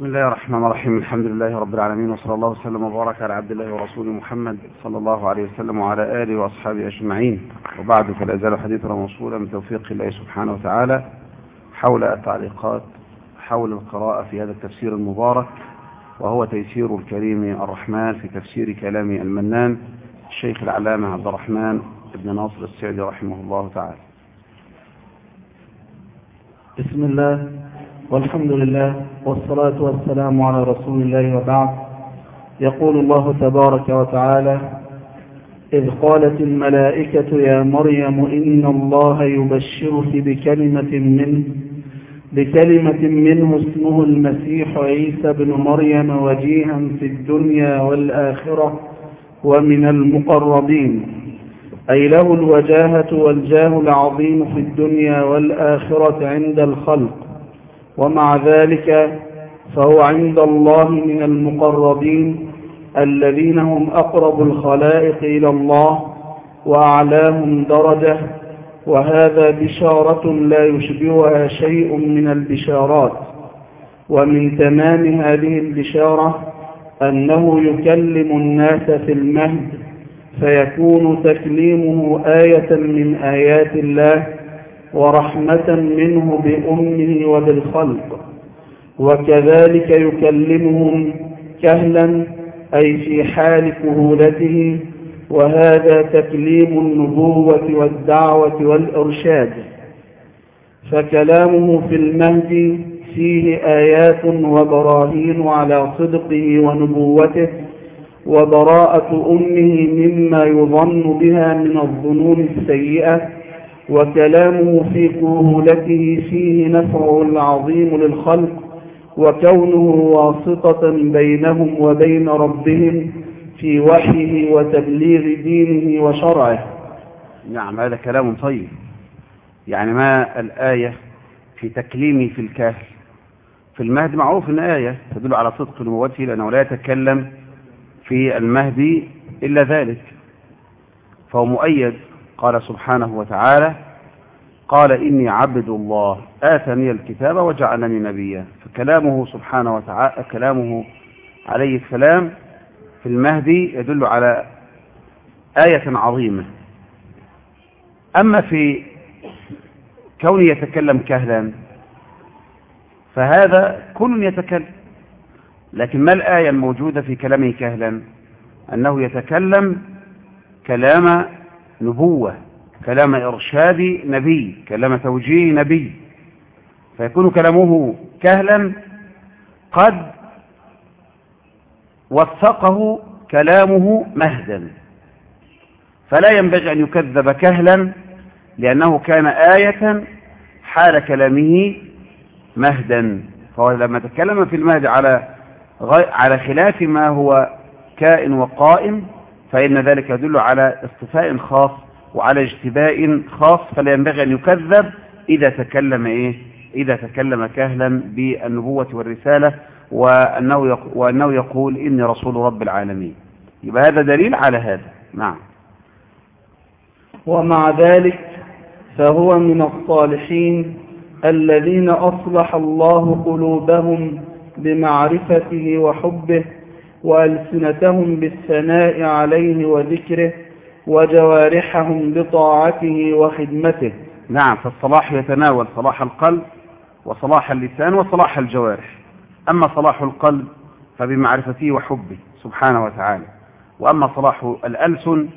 بسم الله الرحمن الرحيم. الحمد لله رب العالمين وصلى الله وسلم وبارك على عبد الله ورسوله محمد صلى الله عليه وسلم وعلى آله وأصحابه أجمعين. وبعد فلا يزال حديثنا موصولا من توفيق الله سبحانه وتعالى حول التعليقات حول القراءة في هذا التفسير المبارك وهو تيسير الكريم الرحمن في تفسير كلام المنان الشيخ العلامة عبد الرحمن بن ناصر السعدي رحمه الله تعالى. بسم الله. والحمد لله والصلاة والسلام على رسول الله وبعد. يقول الله تبارك وتعالى إذ قالت الملائكة يا مريم إن الله يبشرك بكلمة منه بكلمة منه اسمه المسيح عيسى بن مريم وجيها في الدنيا والآخرة ومن المقربين. أي له الوجاهة والجاه العظيم في الدنيا والآخرة عند الخلق. ومع ذلك فهو عند الله من المقربين الذين هم أقرب الخلائق إلى الله وأعلاهم درجة وهذا بشارة لا يشبهها شيء من البشارات. ومن تمام هذه البشارة أنه يكلم الناس في المهد فيكون تكليمه آية من آيات الله ورحمة منه بأمه وبالخلق. وكذلك يكلمهم كهلا أي في حال كهولته. وهذا تكليم النبوة والدعوة والإرشاد. فكلامه في المهد فيه آيات وبراهين على صدقه ونبوته. وبراءة أمه مما يظن بها من الظنون السيئة. وكلامه في كهولته فيه نفعه العظيم للخلق وكونه واسطة بينهم وبين ربهم في وحيه وتبليغ دينه وشرعه. نعم هذا كلام طيب يعني ما الآية في تكليمي في الكهل في المهد معروف أن آية تدل على صدق نبوته لأنه لا يتكلم في المهدي إلا ذلك فهو مؤيد قال سبحانه وتعالى قال إني عبد الله آتني الكتاب وجعلني نبيا فكلامه سبحانه وتعالى كلامه عليه السلام في المهدي يدل على آية عظيمة. أما في كونه يتكلم كهلا فهذا كل يتكلم لكن ما الآية الموجودة في كلامه كهلا؟ أنه يتكلم كلام نبوة كلام إرشاد نبي كلام توجيه نبي. فيكون كلامه كهلا قد وثقه كلامه مهدا. فلا ينبغي أن يكذب كهلا لأنه كان آية حال كلامه مهدا. فهو لما تكلم في المهد على على خلاف ما هو كائن وقائم فإن ذلك يدل على اصطفاء خاص وعلى اجتباء خاص فلا ينبغي أن يكذب إذا تكلم إيه؟ إذا تكلم كهلا بالنبوة والرسالة وأنه, وأنه يقول إني رسول رب العالمين. يبقى هذا دليل على هذا. نعم. ومع ذلك فهو من الصالحين الذين أصلح الله قلوبهم بمعرفته وحبه وألسنتهم بالثناء عليه وذكره وجوارحهم بطاعته وخدمته. نعم فالصلاح يتناول صلاح القلب وصلاح اللسان وصلاح الجوارح. أما صلاح القلب فبمعرفته وحبه سبحانه وتعالى. وأما صلاح الألسن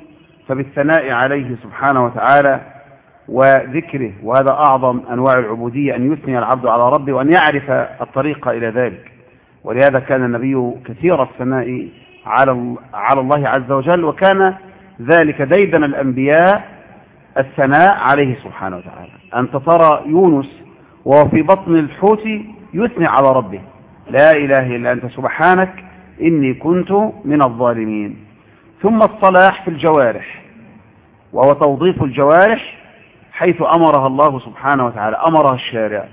فبالثناء عليه سبحانه وتعالى وذكره. وهذا أعظم أنواع العبودية أن يثني العبد على ربه وأن يعرف الطريق إلى ذلك. ولهذا كان النبي كثير الثناء على على الله عز وجل وكان ذلك ديدن الأنبياء الثناء عليه سبحانه وتعالى. أنت ترى يونس وهو في بطن الحوت يثني على ربه. لا إله إلا أنت سبحانك إني كنت من الظالمين. ثم الصلاح في الجوارح وهو توظيف الجوارح حيث أمرها الله سبحانه وتعالى أمرها الشارع.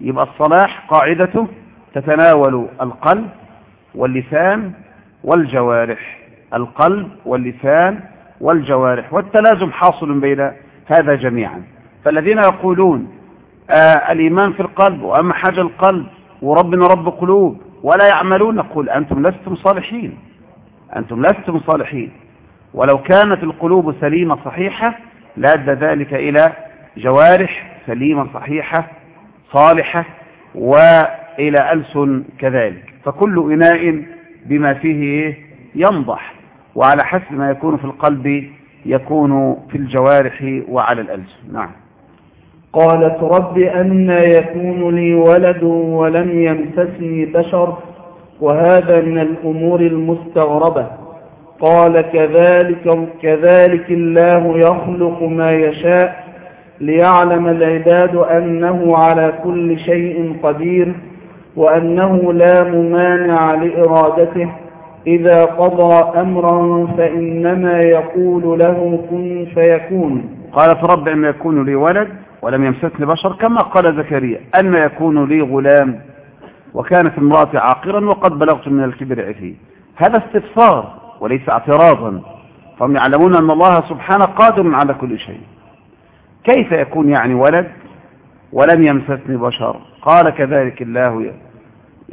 يبقى الصلاح قاعدته تتناول القلب واللسان والجوارح. القلب واللسان والجوارح والتلازم حاصل بين هذا جميعا. فالذين يقولون آه الإيمان في القلب وأما حاجة القلب وربنا رب قلوب ولا يعملون نقول أنتم لستم صالحين. أنتم لستم صالحين. ولو كانت القلوب سليمة صحيحة لأدى ذلك إلى جوارح سليمة صحيحة صالحة وإلى ألسن كذلك. فكل إناء بما فيه ينضح وعلى حسب ما يكون في القلب يكون في الجوارح وعلى الألسن. نعم. قالت رب أن يكون لي ولد ولم يمسسني بشر وهذا من الأمور المستغربة. قال كذلك, كذلك الله يخلق ما يشاء ليعلم العباد أنه على كل شيء قدير. وأنه لا ممانع لإرادته. إذا قضى أمرا فإنما يقول له كن فيكون. قالت رب أن يكون لي ولد ولم يمسسني بشر كما قال زكريا أن يكون لي غلام. وكانت امرأتي عاقرا وقد بلغت من الكبر عتي هذا استفسار وليس اعتراضا. فهم يعلمون أن الله سبحانه قادر على كل شيء. كيف يكون يعني ولد ولم يمسسني بشر؟ قال كذلك الله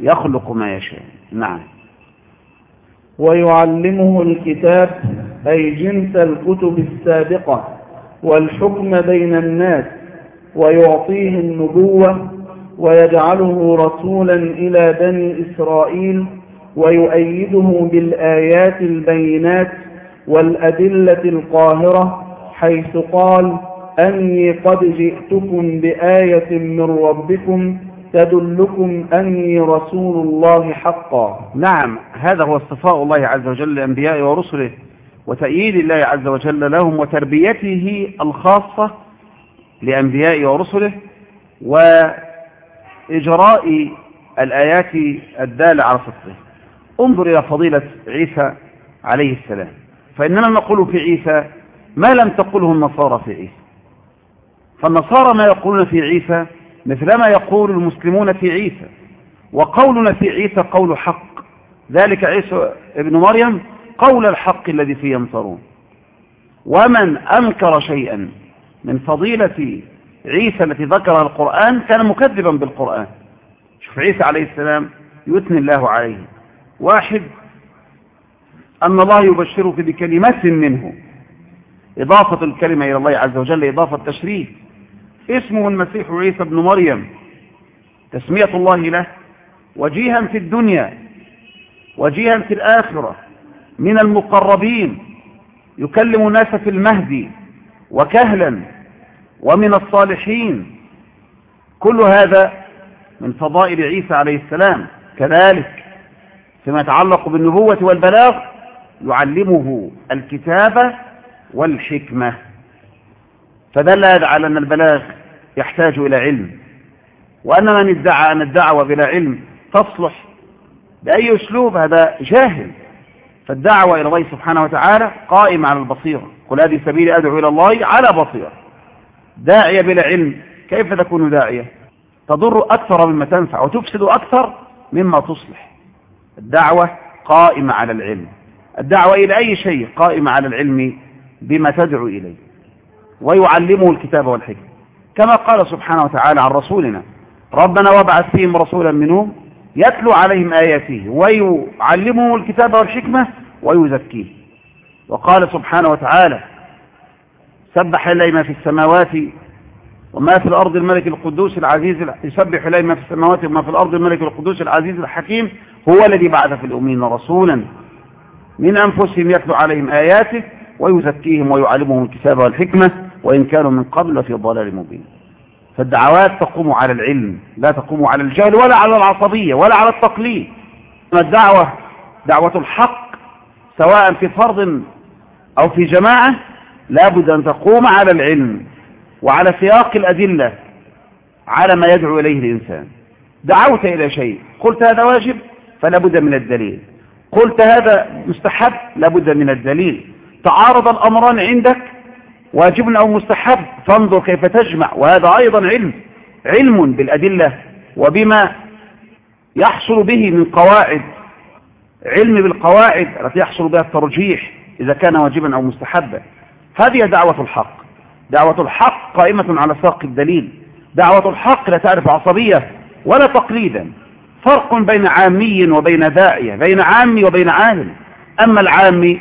يخلق ما يشاء. نعم. ويعلمه الكتاب أي جنس الكتب السابقة والحكم بين الناس ويعطيه النبوة ويجعله رسولا إلى بني إسرائيل ويؤيده بالآيات البينات والأدلة القاهرة حيث قال أني قد جئتكم بآية من ربكم تدلكم أني رسول الله حقا. نعم هذا هو اصطفاء الله عز وجل لأنبيائه ورسله وتأييد الله عز وجل لهم وتربيته الخاصة لأنبيائه ورسله وإجراء الآيات الدالة على صدقه. انظر إلى فضيلة عيسى عليه السلام. فإننا نقول في عيسى ما لم تقله النصارى في عيسى. فالنصارى ما يقولون في عيسى مثلما يقول المسلمون في عيسى. وقولنا في عيسى قول حق. ذلك عيسى ابن مريم قول الحق الذي فيه ينصرون. ومن أنكر شيئا من فضيلة عيسى التي ذكرها القرآن كان مكذبا بالقرآن. شوف عيسى عليه السلام يثني الله عليه. واحد أن الله يبشرك بكلمات منه. إضافة الكلمة إلى الله عز وجل إضافة تشريف اسمه المسيح عيسى بن مريم. تسمية الله له. وجيها في الدنيا. وجيها في الآخرة. من المقربين. يكلم الناس في المهدي. وكهلا. ومن الصالحين. كل هذا من فضائل عيسى عليه السلام. كذلك فيما يتعلق بالنبوة والبلاغ يعلمه الكتابة والحكمة. فدل هذا على أن البلاغ يحتاج إلى علم. وأن من ادعى أن الدعوة بلا علم تصلح بأي أسلوب هذا جاهل. فالدعوة إلى الله سبحانه وتعالى قائمة على البصيرة. قل هذه سبيلي أدعو إلى الله على بصيرة. داعية بلا علم كيف تكون داعية؟ تضر أكثر مما تنفع وتفسد أكثر مما تصلح. الدعوة قائمة على العلم. الدعوة إلى أي شيء قائمة على العلم بما تدعو إليه. ويعلمه الكتاب والحكمة. كما قال سبحانه وتعالى عن رسولنا ربنا وابعث فيهم رسولا منهم يتلو عليهم آياته ويعلمهم الكتاب والحكمة ويزكيه وقال سبحانه وتعالى سبح لله ما في السماوات وما في الأرض الملك القدوس العزيز يسبح لله ما في السماوات وما في الأرض الملك القدوس العزيز الحكيم هو الذي بعث في الأمين رسولا من أنفسهم يتلو عليهم آياته ويزكيهم ويعلمهم الكتاب والحكمة. وإن كانوا من قبل لفي ضلال مبين. فالدعوات تقوم على العلم لا تقوم على الجهل ولا على العصبية ولا على التقليد. الدعوة دعوة الحق سواء في فرض أو في جماعة لابد أن تقوم على العلم وعلى سياق الأدلة على ما يدعو إليه الإنسان. دعوت إلى شيء قلت هذا واجب فلا بد من الدليل. قلت هذا مستحب لا بد من الدليل. تعارض الأمران عندك واجب أو مستحب؟ فانظر كيف تجمع. وهذا أيضا علم علم بالأدلة وبما يحصل به من قواعد. علم بالقواعد التي يحصل بها الترجيح إذا كان واجبا أو مستحبا. هذه دعوة الحق. دعوة الحق قائمة على ساق الدليل. دعوة الحق لا تعرف عصبية ولا تقليدا. فرق بين عامي وبين داعية بين عامي وبين عالم أما العامي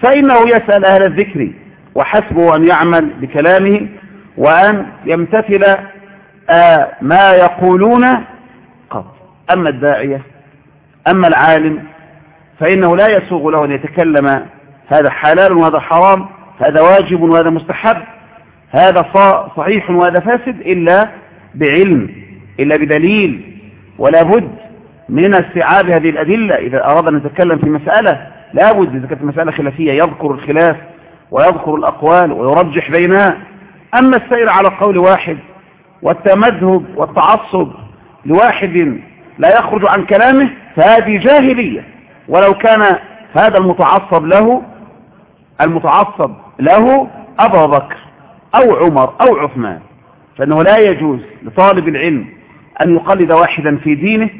فإنه يسأل أهل الذكر وحسبه أن يعمل بكلامه وأن يمتثل آه ما يقولون قط. أما الداعية أما العالم فإنه لا يسوغ له أن يتكلم هذا حلال وهذا حرام هذا واجب وهذا مستحب هذا صحيح وهذا فاسد إلا بعلم إلا بدليل ولا بد من استيعاب هذه الأدلة. إذا أراد أن يتكلم في مسألة لا بد إذا كانت المسألة خلافية يذكر الخلاف ويذكر الأقوال ويرجح بينها. أما السير على قول واحد والتمذهب والتعصب لواحد لا يخرج عن كلامه فهذه جاهلية. ولو كان هذا المتعصب له المتعصب له أبا بكر أو عمر أو عثمان. فإنه لا يجوز لطالب العلم أن يقلد واحدا في دينه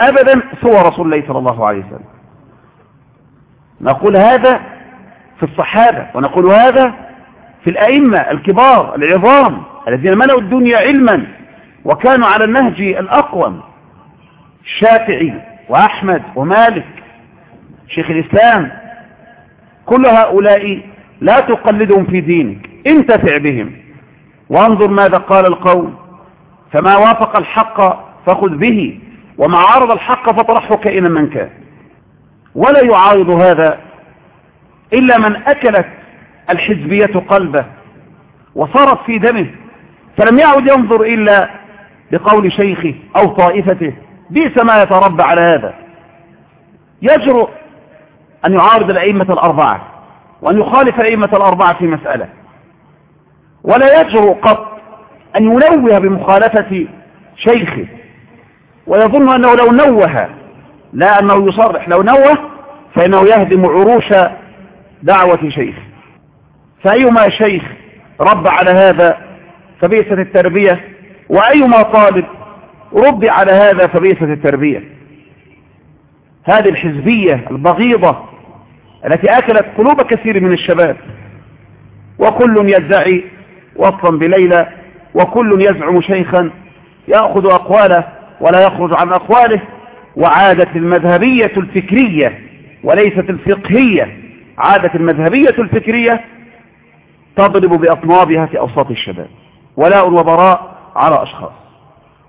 أبدا سوى رسول الله صلى الله عليه وسلم. نقول هذا في الصحابة ونقول هذا في الأئمة الكبار العظام الذين ملأوا الدنيا علما وكانوا على النهج الأقوم الشافعي وأحمد ومالك شيخ الإسلام. كل هؤلاء لا تقلدهم في دينك انتفع بهم وانظر ماذا قال القوم. فما وافق الحق فخذ به وما عارض الحق فطرحه كائنا من كان. ولا يعارض هذا إلا من أكلت الحزبية قلبه وصارت في دمه فلم يعد ينظر إلا بقول شيخه أو طائفته بئس ما يتربى على هذا. يجرؤ أن يعارض الأئمة الأربعة وأن يخالف الأئمة الأربعة في مسألة. ولا يجرؤ قط أن ينوه بمخالفة شيخه ويظن أنه لو نوه لا أنه يصرح لو نوه فإنه يهدم عروش دعوة شيخ. فأيما شيخ رب على هذا فبئست التربية وأيما طالب رب على هذا فبئست التربية. هذه الحزبية البغيضة التي أكلت قلوب كثير من الشباب وكل يدعي وصلا بليلى وكل يزعم شيخا يأخذ أقواله ولا يخرج عن أقواله وعادة المذهبية الفكرية وليست الفقهية. عادة المذهبية الفكرية تضرب بأطنابها في أوساط الشباب ولاء وبراء على أشخاص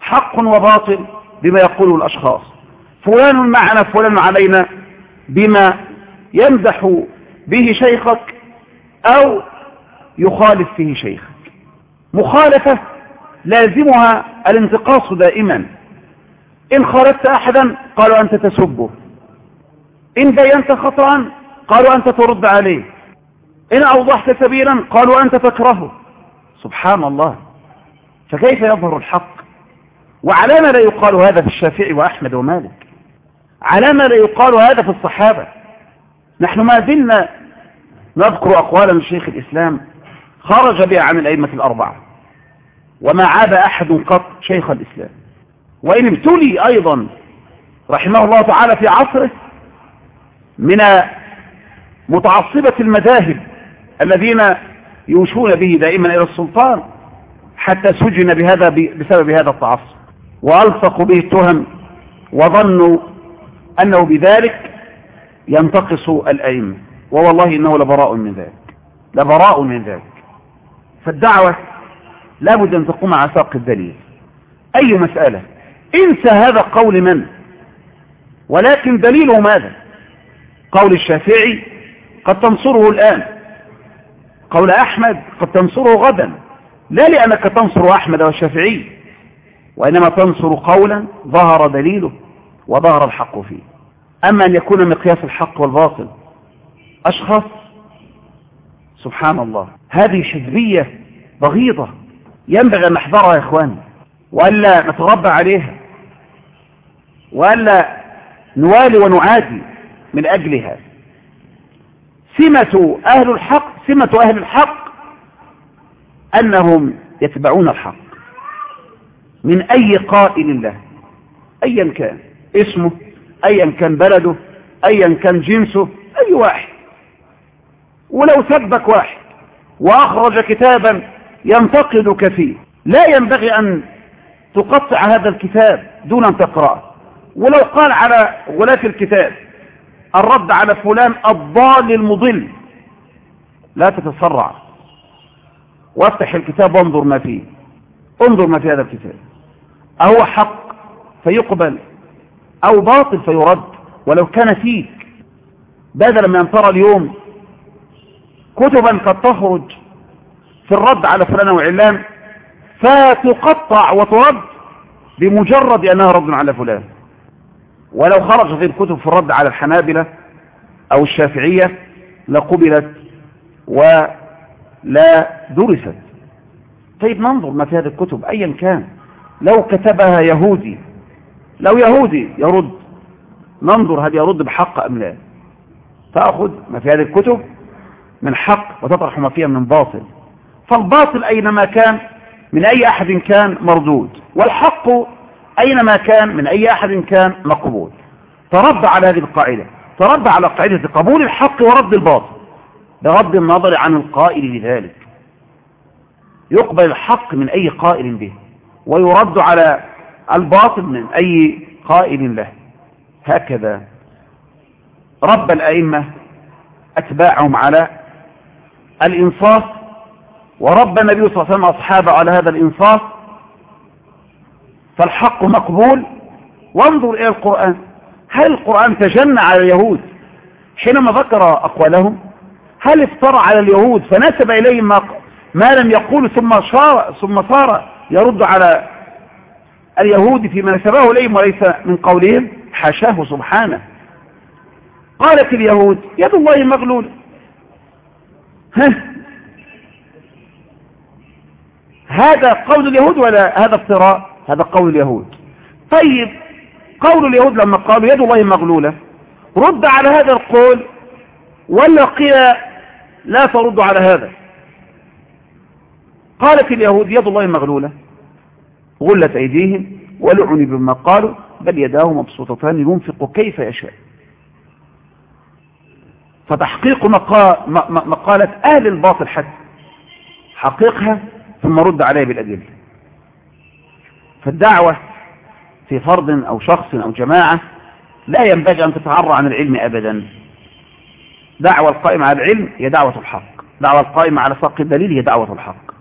حق وباطل بما يقوله الأشخاص فلان معنا فلان علينا بما يمدح به شيخك أو يخالف فيه شيخك. مخالفة لازمها الانتقاص دائما. إن خالفت أحدا قالوا أنت تسبه إن بينت خطأ قالوا أنت ترد عليه. إن أوضحت سبيلا قالوا أنت تكرهه. سبحان الله. فكيف يظهر الحق؟ وعلى ما لا يقال هذا في الشافعي وأحمد ومالك؟ على ما لا يقال هذا في الصحابة؟ نحن ما زلنا نذكر أقوالا لشيخ الإسلام خرج بها عن الأئمة الأربعة. وما عاب أحد قط شيخ الإسلام. وإن ابتلي أيضا رحمه الله تعالى في عصره من متعصبة المذاهب الذين يوشون به دائما إلى السلطان حتى سجن بهذا بسبب هذا التعصب. وألصقوا به التهم وظنوا أنه بذلك ينتقص الأئمة. ووالله إنه لبراء من ذلك. لبراء من ذلك. فالدعوة لابد أن تقوم على ساق الدليل. أي مسألة؟ انسى هذا قول من؟ ولكن دليله ماذا؟ قول الشافعي قد تنصره الآن. قول أحمد قد تنصره غدا. لا لأنك تنصر أحمد والشافعي وإنما تنصر قولا ظهر دليله وظهر الحق فيه. أما أن يكون مقياس الحق والباطل أشخاص سبحان الله هذه حزبية بغيضة ينبغي أن نحذرها يا إخواني وألا نتربى عليها وألا نوالي ونعادي من أجلها. سمة أهل الحق سمة أهل الحق أنهم يتبعون الحق. من أي قائل له؟ أيا كان اسمه أيا كان بلده أيا كان جنسه أي واحد. ولو سبك واحد وأخرج كتابا ينتقدك فيه. لا ينبغي أن تقطع هذا الكتاب دون أن تقرأه. ولو قال على غلاة الكتاب الرد على فلان الضال المضل. لا تتسرع. وافتح الكتاب وانظر ما فيه. انظر ما في هذا الكتاب. أهو حق فيقبل أو باطل فيرد. ولو كان فيك بدلا من أن ترى اليوم كتبا قد تخرج في الرد على فلان وعلان فتقطع وترد بمجرد أنها رد على فلان. ولو خرج في الكتب في الرد على الحنابلة أو الشافعية لقبلت ولا درست. طيب ننظر ما في هذه الكتب أيا كان. لو كتبها يهودي لو يهودي يرد ننظر هل يرد بحق أم لا. تأخذ ما في هذه الكتب من حق وتطرح ما فيها من باطل. فالباطل أينما كان من أي أحد كان مردود. والحق أينما كان من أي أحد كان مقبول. تربى على هذه القاعدة. تربى على قاعدة قبول الحق ورد الباطل. بغض النظر عن القائل لذلك. يقبل الحق من أي قائل به. ويرد على الباطل من أي قائل له. هكذا. رب الأئمة أتباعهم على الإنصاف. ورب النبي صلى الله عليه وسلم أصحابه على هذا الإنصاف. فالحق مقبول. وانظر إلى القرآن. هل القرآن تجنى على اليهود حينما ذكر أقوالهم؟ هل افترى على اليهود فنسب إليهم ما, ما لم يقول ثم صار, ثم صار يرد على اليهود فيما نسبه إليهم وليس من قولهم؟ حاشاه سبحانه. قالت اليهود يد الله مغلولة ها؟ هذا قول اليهود ولا هذا افتراء؟ هذا قول اليهود. طيب قول اليهود لما قالوا يد الله مغلولة رد على هذا القول ولا قيل لا ترد على هذا؟ قالت اليهود يد الله مغلولة غلت أيديهم ولعني بما قالوا بل يداه مبسوطتان ينفق كيف يشاء. فتحقيق مقالة أهل الباطل حتى حقيقها ثم رد عليها بالأدلة. فالدعوة في فرد أو شخص أو جماعة لا ينبغي أن تتعرى عن العلم أبدا. دعوة القائمة على العلم هي دعوة الحق. دعوة القائمة على ساق الدليل هي دعوة الحق.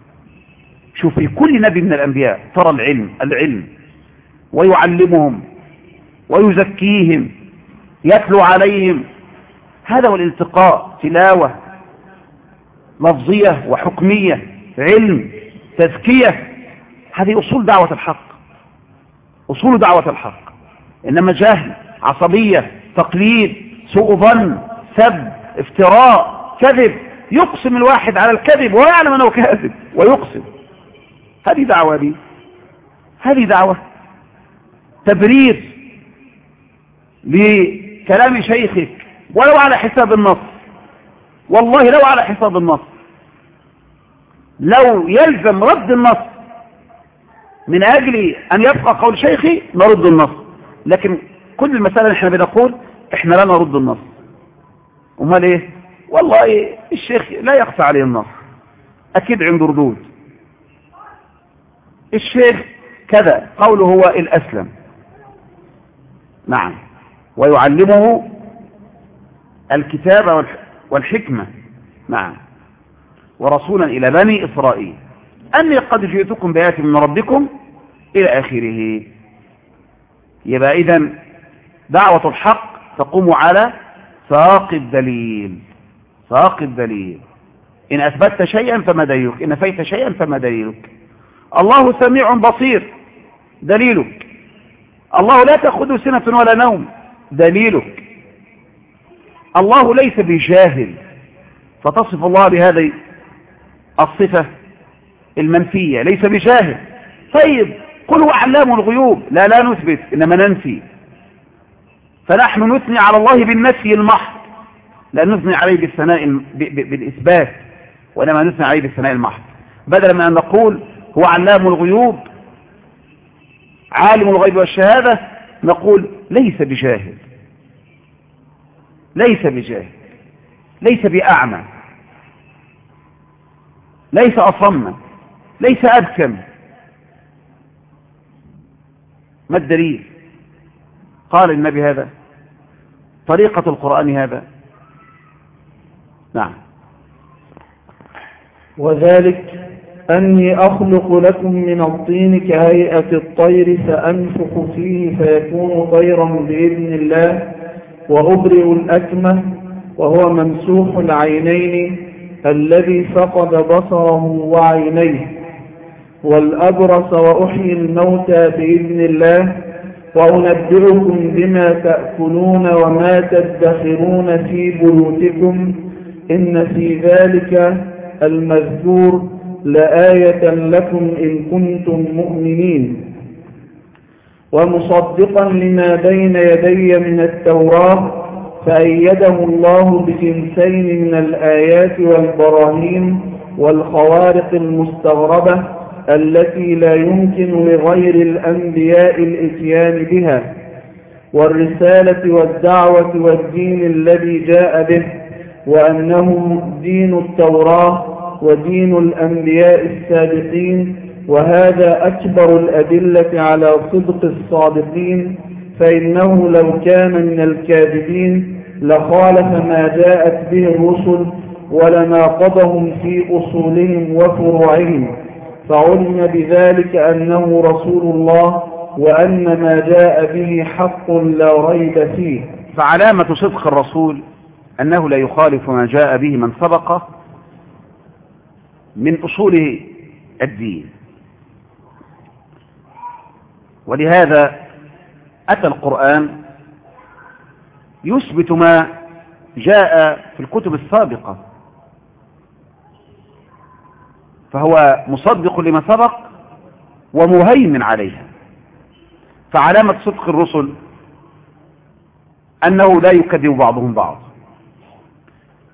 شوف في كل نبي من الأنبياء ترى العلم العلم ويعلمهم ويزكيهم يتلو عليهم. هذا هو الالتقاء تلاوة لفظية وحكمية علم تزكية. هذه أصول دعوة الحق. أصول دعوة الحق. إنما جهل عصبية تقليد سوء ظن سب افتراء كذب. يقسم الواحد على الكذب ويعلم أنه كاذب ويقسم. هذه دعوة دي هذه دعوة. تبرير لكلام شيخك ولو على حساب النص. والله لو على حساب النص. لو يلزم رد النص من أجل أن يبقى قول شيخي نرد النص. لكن كل المسألة إحنا بنقول إحنا لا نرد النص. أمال إيه؟ والله الشيخ لا يخفى عليه النص. أكيد عنده ردود. الشيخ كذا قوله هو الأسلم. نعم. ويعلمه الكتاب والحكمة. نعم. ورسولا إلى بني إسرائيل. أني قد جئتكم بآيات من ربكم إلى آخره. يبقى إذا دعوة الحق تقوم على ساق الدليل. ساق الدليل. إن أثبتت شيئا فما دليلك. إن نفيت شيئا فما دليلك. الله سميع بصير. دليلك. الله لا تأخذه سنة ولا نوم. دليلك. الله ليس بجاهل. فتصف الله بهذه الصفة. المنفية ليس بجاهل. طيب قل هو علام الغيوب. لا لا نثبت إنما ننفي. فنحن نثني على الله بالنفي المحض. لا نثني عليه بالثناء بالإثبات وإنما نثني عليه بالثناء المحض. بدلا من أن نقول هو علام الغيوب عالم الغيب والشهادة نقول ليس بجاهل. ليس بجاهل. ليس بأعمى. ليس أصم. ليس أبكم. ما الدليل؟ قال النبي هذا. طريقة القرآن هذا. نعم. وذلك أني أخلق لكم من الطين كهيئة الطير فأنفخ فيه فيكون طيرا بإذن الله وأبرئ الأكمة وهو ممسوح العينين الذي فقد بصره وعينيه. والأبرص وأحيي الموتى بإذن الله وأنبئكم بما تأكلون وما تدخرون في بيوتكم. إن في ذلك المذكور لآية لكم إن كنتم مؤمنين. ومصدقا لما بين يدي من التوراة فأيده الله بجنسين من الآيات والبراهين والخوارق المستغربة. التي لا يمكن لغير الأنبياء الإتيان بها والرسالة والدعوة والدين الذي جاء به وأنه دين التوراة ودين الأنبياء السابقين وهذا أكبر الأدلة على صدق الصادقين فإنه لو كان من الكاذبين لخالف ما جاءت به الرسل ولناقضهم في أصولهم وفروعهم. فعلم بذلك أنه رسول الله وأن ما جاء به حق لا ريب فيه. فعلامة صدق الرسول أنه لا يخالف ما جاء به من سبقه من أصول الدين. ولهذا أتى القرآن يثبت ما جاء في الكتب السابقة. فهو مصدق لما سبق ومهيمن عليها. فعلامة صدق الرسل أنه لا يكذب بعضهم بعض.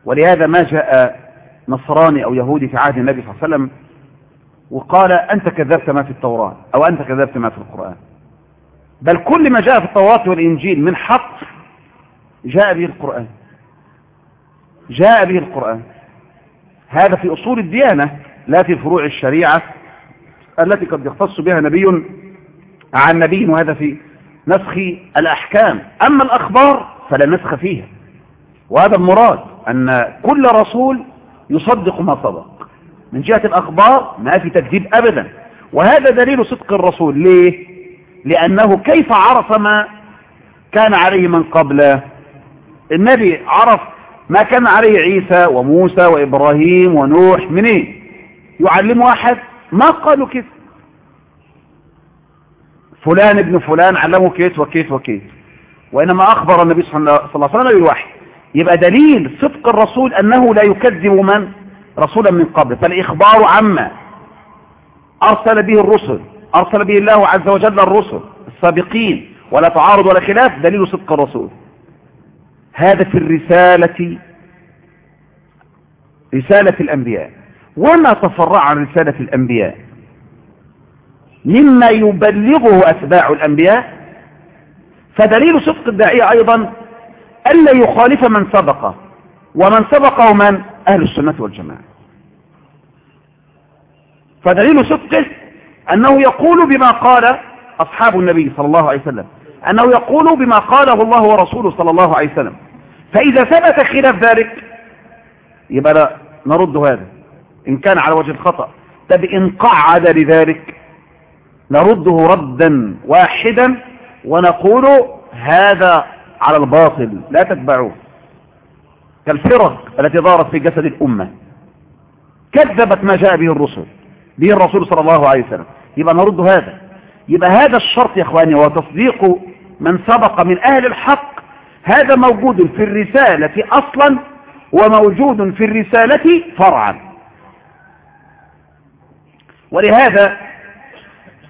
ولهذا ما جاء نصراني أو يهودي في عهد النبي صلى الله عليه وسلم وقال أنت كذبت ما في التوراة أو أنت كذبت ما في القرآن. بل كل ما جاء في التوراة والإنجيل من حق جاء به القرآن. جاء به القرآن. هذا في أصول الديانة. لا في فروع الشريعة التي قد يختص بها نبي عن نبي وهذا في نسخ الأحكام. أما الأخبار فلا نسخ فيها. وهذا المراد أن كل رسول يصدق ما سبق من جهة الأخبار ما في تكذيب أبدا. وهذا دليل صدق الرسول. ليه؟ لأنه كيف عرف ما كان عليه من قبله النبي عرف ما كان عليه عيسى وموسى وإبراهيم ونوح منين؟ يعلم واحد ما قالوا كيف؟ فلان ابن فلان علمه كيف وكيف وكيف وإنما أخبر النبي صلى الله عليه وسلم بالوحي. يبقى دليل صدق الرسول أنه لا يكذب من؟ رسولا من قبل. فالإخبار عما أرسل به الرسل. أرسل به الله عز وجل الرسل السابقين. ولا تعارض ولا خلاف. دليل صدق الرسول. هذا في الرسالة رسالة الأنبياء. وما تفرع عن رسالة الأنبياء. مما يبلغه أتباع الأنبياء. فدليل صدق الداعية أيضا ألا يخالف من سبقه ومن سبقه من؟ أهل السنة والجماعة. فدليل صدقه أنه يقول بما قال أصحاب النبي صلى الله عليه وسلم. أنه يقول بما قاله الله ورسوله صلى الله عليه وسلم. فإذا ثبت خلاف ذلك يبقى نرد هذا. إن كان على وجه الخطأ. طب إن قعد لذلك نرده ردا واحدا ونقول هذا على الباطل لا تتبعوه. كالفرق التي ظهرت في جسد الأمة. كذبت ما جاء به الرسل. به الرسول صلى الله عليه وسلم. يبقى نرد هذا. يبقى هذا الشرط يا إخواني وتصديق من سبق من أهل الحق. هذا موجود في الرسالة أصلا وموجود في الرسالة فرعا. ولهذا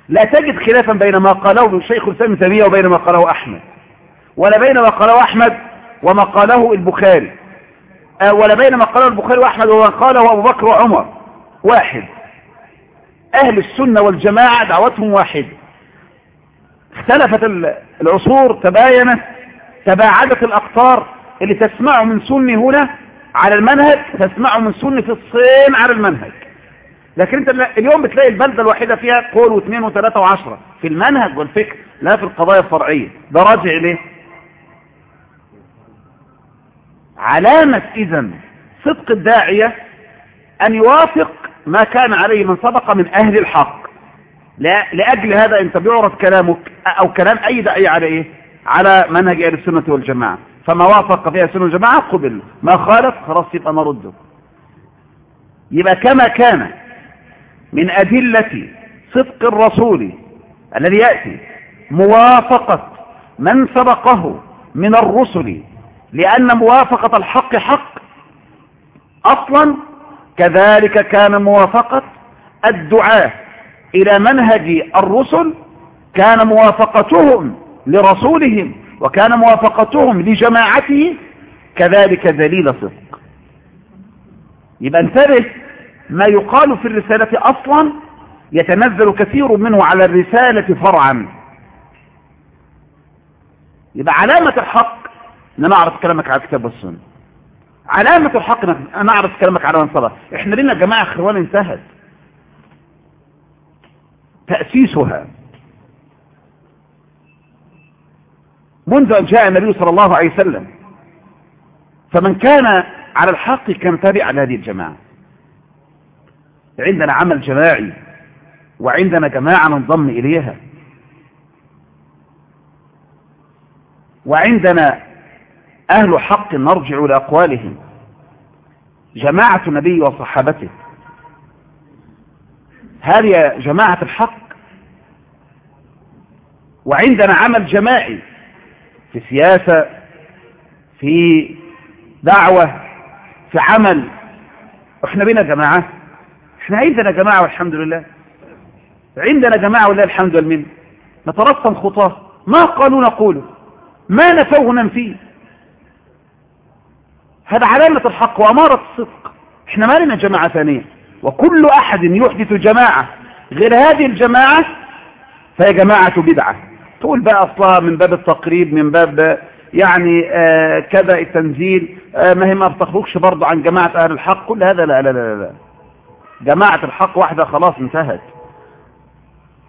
لا تجد خلافا بين ما قاله الشيخ الإسلام تيمية وبين ما قاله أحمد ولا بين ما قاله أحمد وما قاله البخاري آه، ولا بين ما قاله البخاري وأحمد وما قاله أبو بكر وعمر. واحد. أهل السنة والجماعة دعوتهم واحد. اختلفت العصور تباينت تباعدت الأقطار اللي تسمعه من سني هنا على المنهج تسمعه من سني في الصين على المنهج. لكن انت اليوم بتلاقي البلدة الواحدة فيها قول واثنين وثلاثة وعشرة. في المنهج والفكر لا في القضايا الفرعية. ده راجع ليه علامة إذن صدق الداعية أن يوافق ما كان عليه من سبق من أهل الحق. لأجل هذا أنت بيعرض كلامك أو كلام أي داعية على إيه؟ على منهج أهل السنة والجماعة. فما وافق فيها السنة والجماعة قبل. ما خالف خلاص يبقى نرده يبقى كما كان من أدلة صدق الرسول الذي يأتي موافقة من سبقه من الرسل لأن موافقة الحق حق. أصلا كذلك كان موافقة الدعاة إلى منهج الرسل كان موافقتهم لرسولهم وكان موافقتهم لجماعته كذلك دليل صدق. يبقى انتبه ما يقال في الرسالة أصلا يتنزل كثير منه على الرسالة فرعا. يبقى علامة الحق إن أنا أعرف كلامك على الكتاب والسنة. علامة الحق إن أنا أعرف كلامك على من صلى إحنا لنا جماعة إخوان انتهت. تأسيسها. منذ أن جاء النبي صلى الله عليه وسلم. فمن كان على الحق كان تابع لهذه الجماعة. عندنا عمل جماعي وعندنا جماعة ننضم إليها. وعندنا أهل حق نرجع لأقوالهم جماعة النبي وصحابته. هذه جماعة الحق. وعندنا عمل جماعي في سياسة في دعوة في عمل. إحنا بينا جماعة. إحنا عندنا جماعة والحمد لله. عندنا جماعة ولله الحمد والمنة. نترسم خطاه. ما قالوا نقوله. ما نفوه ننفيه. هذا علامة الحق وأمارة الصدق. إحنا ما لنا جماعة ثانية. وكل أحد يحدث جماعة. غير هذه الجماعة فهي جماعة بدعة. تقول بقى أصلها من باب التقريب من باب يعني آه كذا التنزيل. آه ما هي ما بتخرجش برضه عن جماعة أهل الحق. كل هذا لا لا لا لا. جماعة الحق واحدة خلاص انتهت.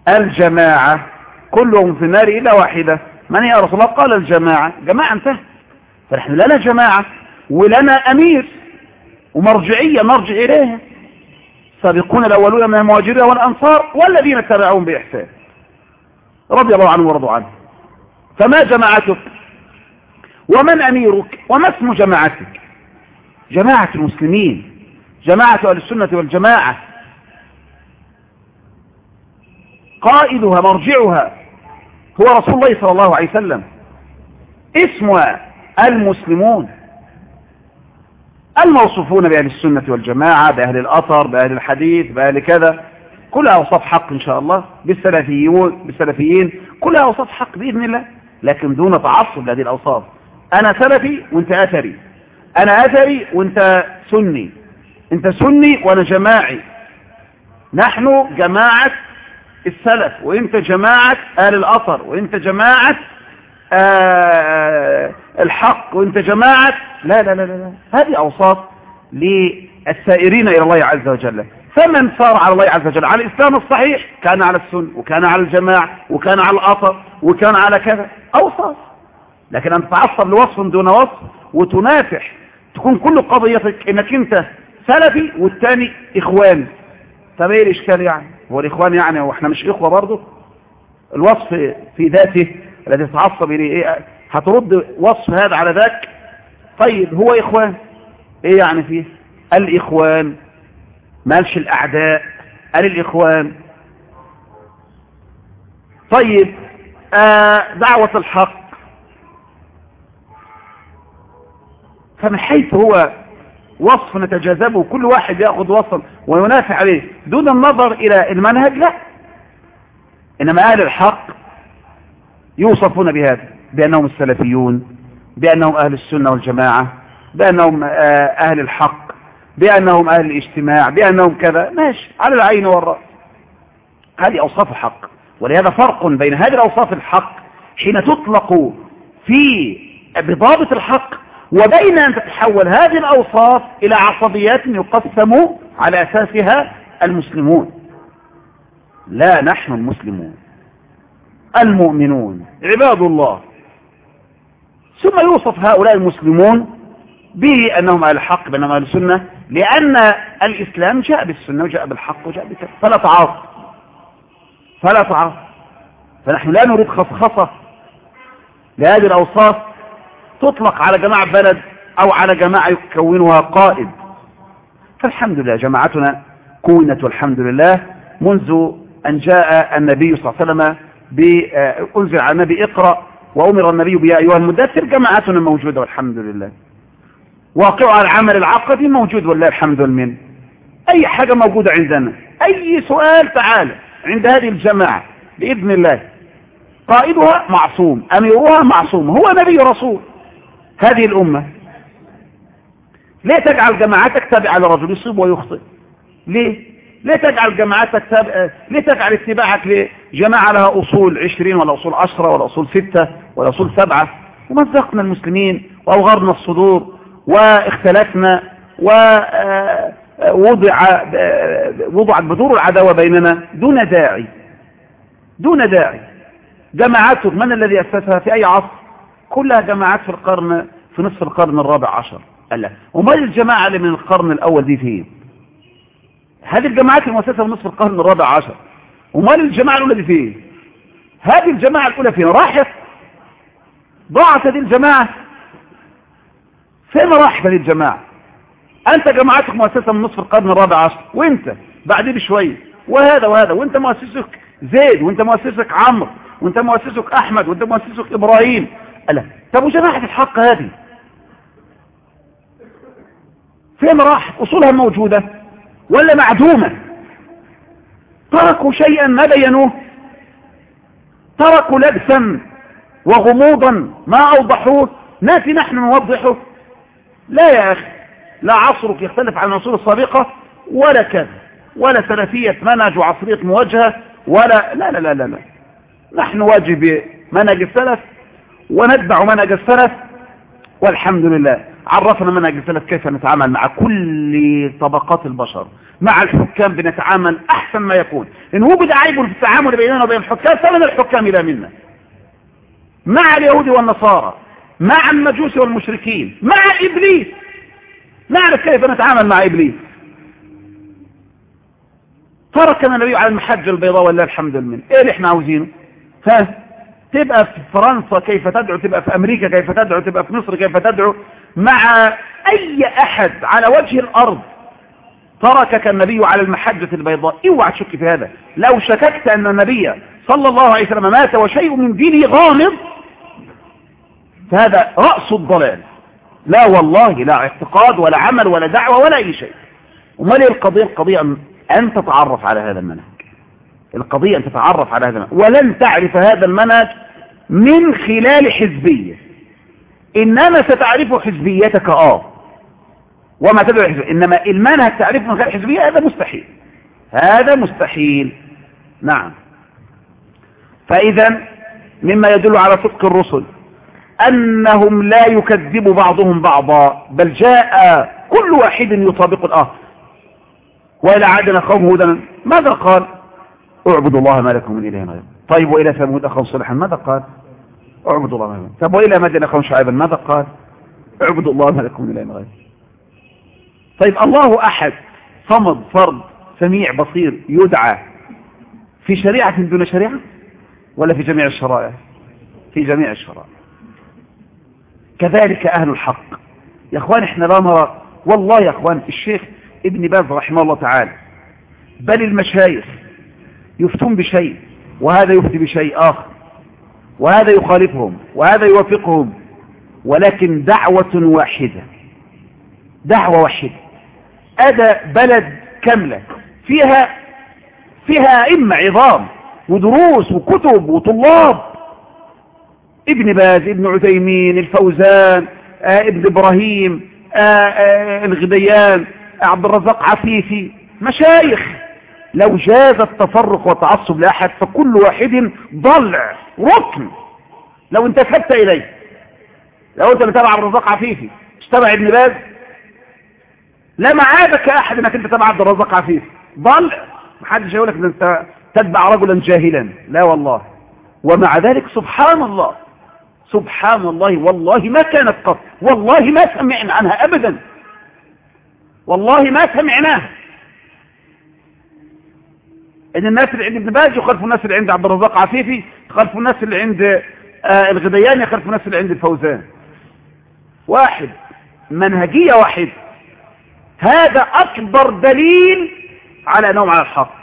الجماعة كلهم في النار إلا واحدة. من يا رسول الله؟ قال الجماعة. جماعة انتهت. فنحن لنا جماعة ولنا أمير ومرجعية نرجع إليها. سابقون الأولون من المهاجرين والأنصار والذين اتبعوهم بإحسان. رضي الله عنه ورضوا عنه. فما جماعتك؟ ومن أميرك؟ وما اسم جماعتك؟ جماعة المسلمين. جماعة أهل السنة والجماعة. قائدها مرجعها هو رسول الله صلى الله عليه وسلم. اسمها المسلمون. الموصوفون بأهل السنة والجماعة بأهل الأثر بأهل الحديث بأهل كذا. كلها أوصاف حق إن شاء الله. بالسلفيون بالسلفيين. كلها أوصاف حق بإذن الله. لكن دون تعصب لهذه الأوصاف. أنا سلفي وأنت أثري. أنا أثري وأنت سني. أنت سني وأنا جماعي. نحن جماعة السلف وأنت جماعة أهل الأثر وأنت جماعة آه الحق وأنت جماعة. لا لا لا لا هذه أوصاف للسائرين إلى الله عز وجل. فمن صار على الله عز وجل؟ على الإسلام الصحيح. كان على السنة وكان على الجماعة وكان على الأثر وكان على كذا. أوصاف لكن أن تتعصب لوصف دون وصف وتنافح تكون كل قضيتك إنك أنت سلفي والتاني إخواني. طب إيه الإشكال يعني؟ هو الإخوان يعني وإحنا مش إخوة برضه؟ الوصف في ذاته الذي تتعصب إليه إيه؟ هترد وصف هذا على ذاك؟ طيب هو إخوان. إيه يعني فيه؟ الإخوان. مالش الأعداء. قال الإخوان. طيب آه دعوة الحق. فمن حيث هو وصف نتجاذبه كل واحد يأخذ وصف وينافع عليه. دون النظر إلى المنهج لا. إنما أهل الحق يوصفون بهذا بأنهم السلفيون بأنهم أهل السنة والجماعة بأنهم أهل الحق بأنهم أهل الاجتماع بأنهم كذا. ماشي على العين والرأس. هذه أوصاف الحق. ولهذا فرق بين هذه الأوصاف الحق حين تطلق في بضابط الحق وبين أن تتحول هذه الأوصاف إلى عصبيات يقسم على أساسها المسلمون. لا نحن المسلمون المؤمنون. عباد الله. ثم يوصف هؤلاء المسلمون بأنهم أهل الحق بأنهم أهل السنة لأن الإسلام جاء بالسنة وجاء بالحق وجاء بكذا فلا تعاطف فلا تعاطف فنحن لا نريد خصخصة لهذه الأوصاف تطلق على جماعة بلد أو على جماعة يكونها قائد. فالحمد لله جماعتنا كونت والحمد لله منذ أن جاء النبي صلى الله عليه وسلم أنزل على النبي اقرأ وأمر النبي بيا أيها المدثر جماعتنا موجودة والحمد لله. واقع العمل العقدي موجود والله الحمد لله أي حاجة موجودة عندنا. أي سؤال تعالى عند هذه الجماعة بإذن الله. قائدها معصوم أميرها معصوم هو نبي رسول. هذه الأمة. ليه تجعل جماعتك تابعة لرجل؟ يصيب ويخطئ. ليه؟ ليه تجعل جماعتك تابعة؟ ليه تجعل اتباعك لجماعة لها أصول عشرين ولا أصول عشرة ولا أصول ستة ولا أصول سبعة؟ ومزقنا المسلمين وأوغرنا الصدور واختلفنا ووضع وضعت بذور العداوة بيننا دون داعي. دون داعي. جماعات من الذي أسسها؟ في أي عصر؟ كلها جماعات في القرن في نصف القرن الرابع عشر. ألا. وما الجماعة اللي من القرن الأول دي فين هذه الجماعات المؤسسة في نصف القرن الرابع عشر. وما الجماعة الأولى دي فين هذه الجماعة الأولى فين؟ راحت. ضاعت هذه الجماعة. فين راحت هذه الجماعة؟ أنت جماعتك مؤسسة من نصف القرن الرابع عشر. وأنت؟ بعدين بشوية وهذا وهذا. وأنت مؤسسك زيد وأنت مؤسسك عمرو وأنت مؤسسك أحمد وأنت مؤسسك إبراهيم. ألا طب وجماعة الحق هذه؟ فين راحت أصولها موجودة ولا معدومة؟ تركوا شيئا ما بينوه؟ تركوا لبسا وغموضا ما أوضحوه؟ ناتي نحن نوضحه؟ لا يا أخي لا عصرك يختلف عن العصور السابقة ولا كذا ولا سلفية منهج وعصرية مواجهة ولا لا لا لا لا, لا. نحن واجب منهج السلف ونتبع منهج السلف والحمد لله عرفنا منهج السلف كيف نتعامل مع كل طبقات البشر مع الحكام بنتعامل أحسن ما يكون. إن وجد عيب في التعامل بيننا وبين الحكام فمن الحكام إلى منا. مع اليهود والنصارى مع المجوس والمشركين مع إبليس. نعرف كيف نتعامل مع إبليس. تركنا النبي على المحجة البيضاء والله الحمد لله. إيه اللي إحنا عاوزينه؟ تبقى في فرنسا كيف تدعو؟ تبقى في أمريكا كيف تدعو؟ تبقى في مصر كيف تدعو؟ مع أي أحد على وجه الأرض تركك النبي على المحجة البيضاء. اوعى تشك في هذا. لو شككت أن النبي صلى الله عليه وسلم مات وشيء من دينه غامض فهذا رأس الضلال. لا والله لا اعتقاد ولا عمل ولا دعوة ولا أي شيء. امال القضية القضية أن تتعرف على هذا المنهج. القضية أن تتعرف على هذا المنهج. ولن تعرف هذا المنهج من خلال حزبية. انما ستعرف حزبيتك آه. وما تدعو حزبية. إنما المنهج تعرفه من خلال حزبية هذا مستحيل. هذا مستحيل. نعم. فإذا مما يدل على صدق الرسل أنهم لا يكذب بعضهم بعضا بل جاء كل واحد يطابق الآخر. وإلى عادنا قوم هودا ماذا قال؟ اعبدوا الله ما لكم من إله غيره. طيب وإلى ثمود اخوهم صالحا ماذا قال؟ اعبدوا الله ما لكم طيب وإلى مدين اخوهم شعيبا ماذا قال؟ اعبدوا الله ما لكم من إله غيره. طيب الله أحد صمد فرد سميع بصير يدعى في شريعة دون شريعة ولا في جميع الشرائع؟ في جميع الشرائع. كذلك أهل الحق. يا أخوان إحنا لا نرى والله يا أخوان الشيخ ابن باز رحمه الله تعالى بل المشايخ يفتون بشيء وهذا يفتي بشيء آخر. وهذا يخالفهم وهذا يوافقهم. ولكن دعوة واحدة دعوة واحدة. هذا بلد كاملة فيها فيها أئمة عظام ودروس وكتب وطلاب. ابن باز ابن عثيمين الفوزان آه ابن إبراهيم آه آه الغديان عبد الرزاق عفيفي مشايخ. لو جاز التفرق والتعصب لأحد فكل واحد ضلع ركن. لو انتسبت إليه. لو أنت بتابع عبد الرزاق عفيفي تتابع ابن باز. لا معادك أحد أنك أنت تتابع عبد الرزاق عفيفي. ضلع. محدش يقول لك أن أنت تتبع رجلا جاهلا. لا والله. ومع ذلك سبحان الله. سبحان الله. والله ما كانت قط والله ما سمعنا عنها أبدا. والله ما سمعناها. إن الناس اللي عند ابن باز يخالفوا الناس اللي عند عبد الرزاق عفيفي يخالفوا الناس اللي عند آه الغديان يخالفوا الناس اللي عند الفوزان. واحد. منهجية واحدة هذا أكبر دليل على أنهم على الحق.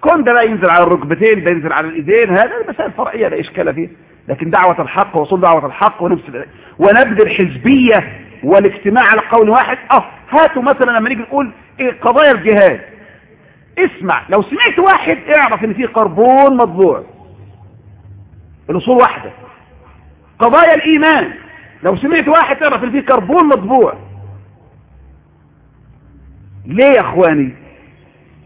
كون ده بقى ينزل على الركبتين ده ينزل على الإيدين هذا مسائل فرعية لا إشكال فيه. لكن دعوة الحق ووصول دعوة الحق ونفس ونبذ الحزبية والاجتماع على قول واحد. آه هاتوا مثلا لما نيجي نقول إيه قضايا الجهاد. اسمع لو سمعت واحد اعرف إن فيه قربون مطبوع. الأصول واحدة. قضايا الإيمان. لو سمعت واحد اعرف إن فيه كربون مطبوع. ليه يا إخواني؟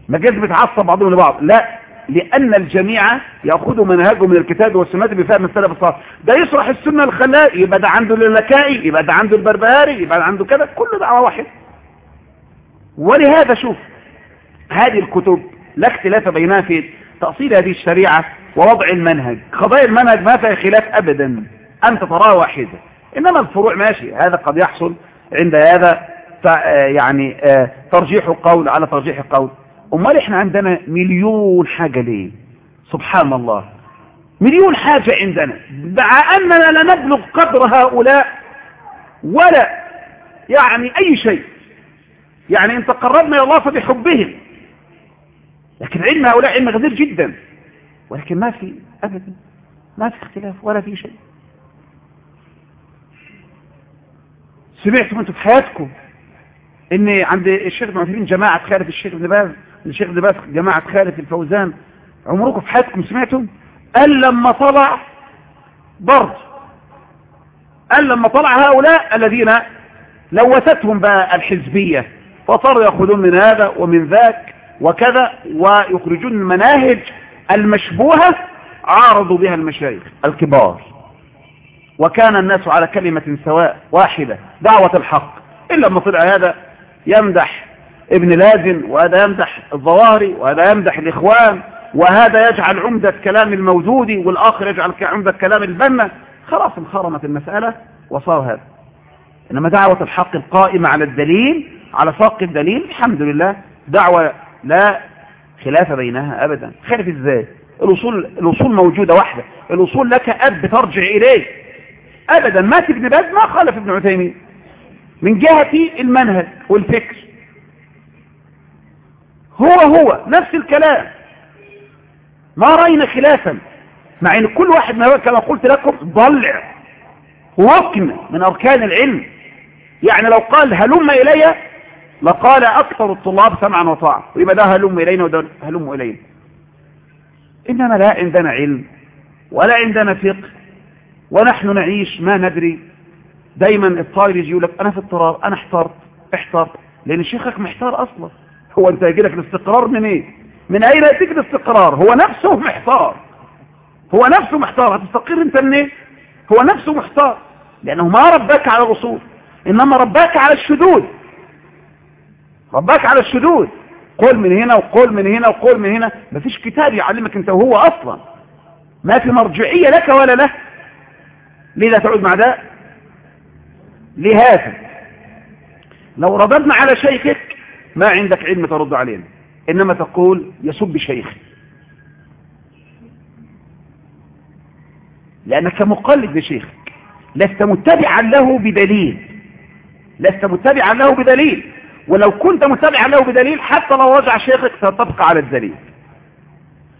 ما جاز بتعصب بعضهم لبعض. لا لأن الجميع ياخذوا منهجه من الكتاب والسنة بفهم السلف الصالح. ده يشرح السنة الخلاء يبقى ده عنده اللكائي يبقى ده عنده البربهاري يبقى ده عنده كذا. كل دعوة واحد ولهذا شوف هذه الكتب لا اختلاف بينها في تأصيل هذه الشريعة ووضع المنهج. قضايا المنهج ما فيها خلاف أبدا. أنت تراه واحدة إنما الفروع ماشي. هذا قد يحصل عند هذا يعني ترجيح قول على ترجيح قول أمال إحنا عندنا مليون حاجة ليه؟ سبحان الله. مليون حاجة عندنا. مع أننا لا نبلغ قدر هؤلاء ولا يعني أي شيء. يعني إن تقربنا إلى الله فبحبهم. لكن علم هؤلاء علم غزير جدا. ولكن ما في أبدا. ما في اختلاف ولا في شيء. سمعتم أنتم في حياتكم ان عند الشيخ ابن عثيمين جماعة خالف الشيخ ابن باز الشيخ ابن باز جماعة خالف الفوزان. عمركم في حياتكم سمعتم؟ قال لما طلع برضه قال لما طلع هؤلاء الذين لوثتهم بقى الحزبية. فصاروا يأخذون من هذا ومن ذاك. وكذا ويخرجون المناهج المشبوهة عارضوا بها المشايخ. الكبار. وكان الناس على كلمة سواء واحدة دعوة الحق. إلا لما طلع هذا يمدح ابن لازم وهذا يمدح الظواهري وهذا يمدح الإخوان وهذا يجعل عمدة كلام الموجودي والآخر يجعل عمدة كلام البنا. خلاص انخرمت المسألة وصار هذا. إنما دعوة الحق القائمة على الدليل على ساق الدليل الحمد لله دعوة لا خلاف بينها أبدا. خالف إزاي؟ الأصول, الأصول موجودة واحدة. الأصول لك أب ترجع إليه. أبدا. مات ابن باز ما خالف ابن عثيمين. من جهة المنهج والفكر. هو هو نفس الكلام. ما رأينا خلافا. مع إن كل واحد ما كما قلت لكم ضلع. ركن من أركان العلم. يعني لو قال هلم إلي لقال أكثر الطلاب سمعا وطاعة. ويبقى ده هلم إلينا وده هلم إلينا. إنما لا عندنا علم ولا عندنا فقه ونحن نعيش ما ندري. دايما الطالب يجي يقول لك أنا في اضطرار أنا احترت احترت. لأن شيخك محتار أصلا. هو أنت يجي لك الاستقرار من إيه؟ من أين يأتيك الاستقرار؟ هو نفسه محتار. هو نفسه محتار. هتستقر أنت من إيه هو نفسه محتار. لأنه ما رباك على الرسول إنما رباك على الشذوذ. رباك على الشذوذ. قول من هنا وقول من هنا وقول من هنا. مفيش كتاب يعلمك انت وهو أصلا. ما في مرجعية لك ولا له. لذا تعود مع ده؟ لهذا. لو رددنا على شيخك ما عندك علم ترد علينا. إنما تقول يسب شيخي. لأنك مقلد لشيخك. لست متبعا له بدليل. لست متبعا له بدليل. ولو كنت متبعا له بدليل حتى لو رجع شيخك ستبقى على الدليل.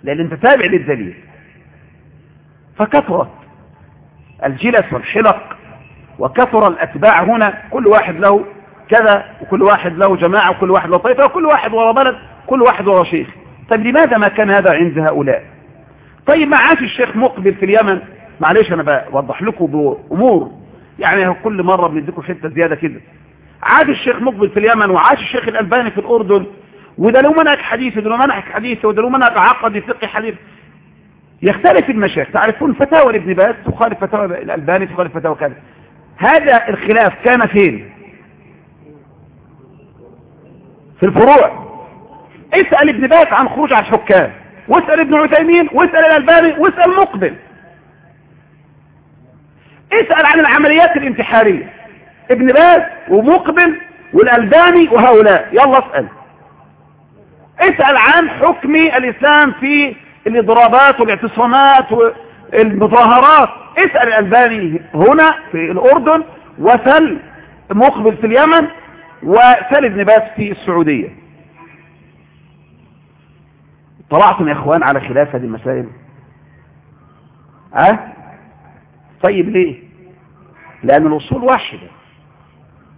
لأن أنت تابع للدليل. فكثرت. الجلس والحلق وكثر الأتباع هنا. كل واحد له كذا وكل واحد له جماعة وكل واحد له طيفة وكل واحد ورا بلد كل واحد ورا شيخ. طيب لماذا ما كان هذا عند هؤلاء؟ طيب ما عاش الشيخ مقبل في اليمن. معلش أنا بوضح لكم بأمور. يعني كل مرة بنديكم حتة زيادة كده. عاش الشيخ مقبل في اليمن وعاش الشيخ الألباني في الأردن وده له منهج حديث وده له منهج حديث وده له منهج عقدي فقهي حديث يختلف المشايخ. تعرفون فتاوى ابن باز؟ تخالف فتاوى الألباني تخالف فتاوى كذا. هذا الخلاف كان فين؟ في الفروع. اسأل ابن باز عن خروج على الحكام. واسأل ابن عثيمين واسأل الألباني واسأل مقبل. اسأل عن العمليات الانتحارية. ابن باز ومقبل والألباني وهؤلاء. يلا اسأل. اسأل عن حكم الإسلام في الإضرابات والاعتصامات والمظاهرات. اسأل الألباني هنا في الأردن وسل مقبل في اليمن وسل ابن باز في السعودية. طلعتم يا إخوان على خلاف هذه المسائل؟ أه؟ طيب ليه؟ لأن الأصول واحدة.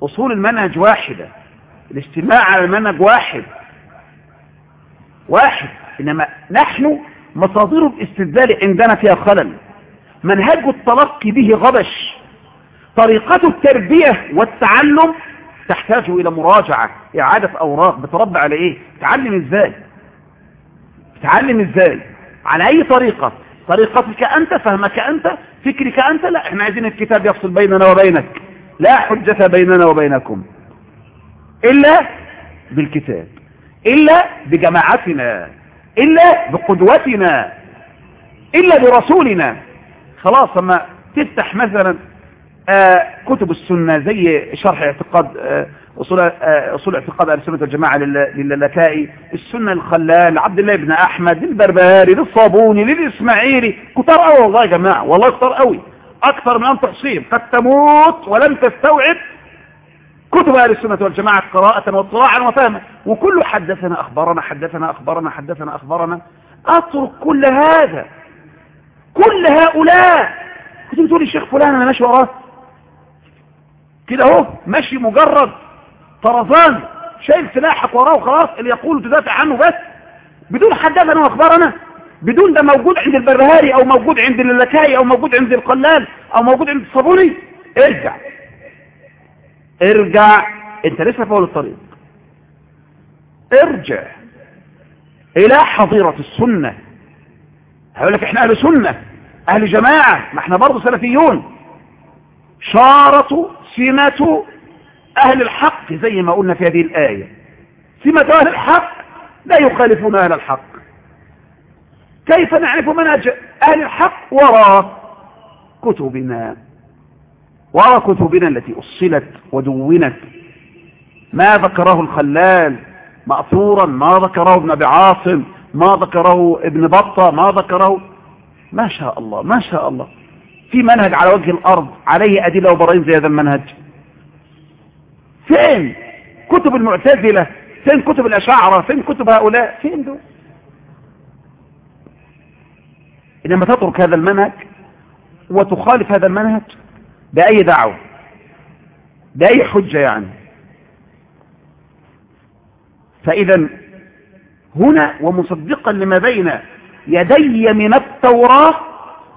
أصول المنهج واحدة. الاجتماع على المنهج واحد. واحد. إنما نحن مصادر الاستدلال عندنا فيها خلل. منهج التلقي به غبش. طريقة التربية والتعلم تحتاج إلى مراجعة إعادة أوراق. بتربى على إيه؟ تعلم إزاي؟ تعلم إزاي؟ على أي طريقة؟ طريقتك أنت فهمك أنت فكرك أنت. لا إحنا عايزين الكتاب يفصل بيننا وبينك. لا حجة بيننا وبينكم إلا بالكتاب إلا بجماعتنا إلا بقدوتنا إلا برسولنا. خلاص لما تفتح مثلا آه كتب السنة زي شرح اعتقاد آه أصول, آه أصول اعتقاد أهل السنة والجماعة للكائي السنة الخلال عبد الله بن أحمد البربهاري للصابوني للإسماعيلي. كتار قوي والله يا جماعة والله كتار قوي أكثر من أن تحصيهم قد تموت ولن تستوعب كتب أهل السنة والجماعة قراءة واطلاعا وفهما. وكل حدثنا أخبرنا حدثنا أخبرنا حدثنا أخبرنا. أترك كل هذا. كل هؤلاء. كنت بتقول الشيخ فلان أنا ماشي وراه. كده أهو ماشي مجرد طرزان شايل سلاحك وراه وخلاص اللي يقول تدافع عنه بس. بدون حدثنا واخبارنا بدون ده موجود عند البرهاري أو موجود عند اللكاي أو موجود عند القلال أو موجود عند الصابوني. ارجع. ارجع. انت لسه في اول الطريق ارجع إلى حظيرة السنة. هقول لك إحنا أهل سنة أهل جماعة ما إحنا برضه سلفيون. شارة سمة أهل الحق زي ما قلنا في هذه الآية. سمة أهل الحق لا يخالفون أهل الحق. كيف نعرف منهج أهل الحق وراء كتبنا؟ وراء كتبنا التي أصلت ودونت. ما ذكره الخلال؟ مأثورا. ما ذكره ابن أبي عاصم؟ ما ذكره ابن بطة؟ ما ذكره؟ ما شاء الله ما شاء الله. في منهج على وجه الأرض عليه أدلة وبراهين زي هذا المنهج. فين كتب المعتزلة؟ فين كتب الأشاعرة؟ فين كتب هؤلاء؟ فين دول؟ إنما تترك هذا المنهج وتخالف هذا المنهج بأي دعوة؟ بأي حجة يعني؟ فإذا هنا ومصدقا لما بين يدي من التوراة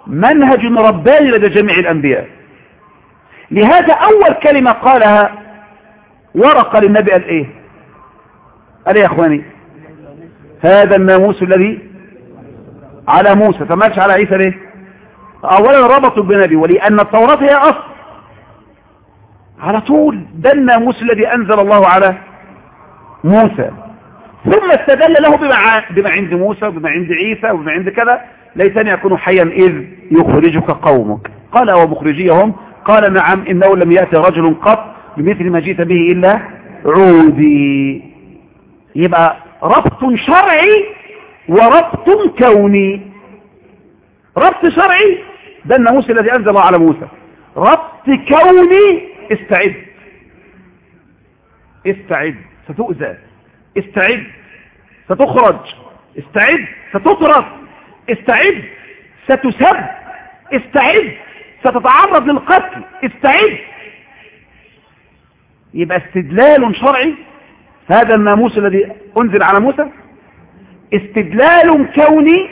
منهج رباني لدى جميع الأنبياء. لهذا أول كلمة قالها ورقة للنبي قال إيه؟ قال يا أخواني؟ هذا الناموس الذي على موسى فماش على عيسى ليه؟ أولا ربطوا بنبي ولأن التوراة هي أصل. على طول ده الناموس الذي أنزل الله على موسى. ثم استدل له بما, بما عند موسى وبما عند عيسى وبما عند كذا. ليتني أكون حيا إذ يخرجك قومك. قال ومخرجيهم قال نعم إنه لم يأتي رجل قط بمثل ما جئت به إلا عودي. يبقى ربط شرعي وربط كوني. ربط شرعي ده الناموس الذي أنزل على موسى. ربط كوني استعد. استعد ستؤذى. استعد ستخرج. استعد ستطرد استعد ستسب. استعد ستتعرض للقتل. استعد. يبقى استدلال شرعي هذا الناموس الذي أنزل على موسى. استدلال كوني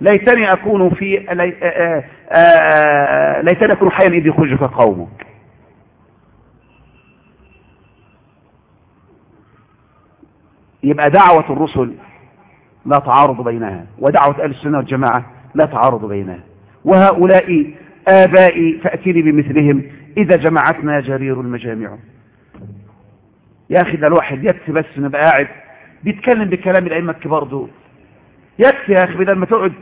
ليتني أكون في ليتني أكون حيا إذ يخرجك قومك. يبقى دعوة الرسل لا تعارض بينها ودعوة أهل السنة والجماعة لا تعارض بينها. وهؤلاء آبائي فأتيني بمثلهم إذا جمعتنا جرير المجامع. يا أخي ده الواحد يكفي بس نبقى قاعد بيتكلم بكلام الأئمة الكبار دول. يكفي يا أخي بدل ما تقعد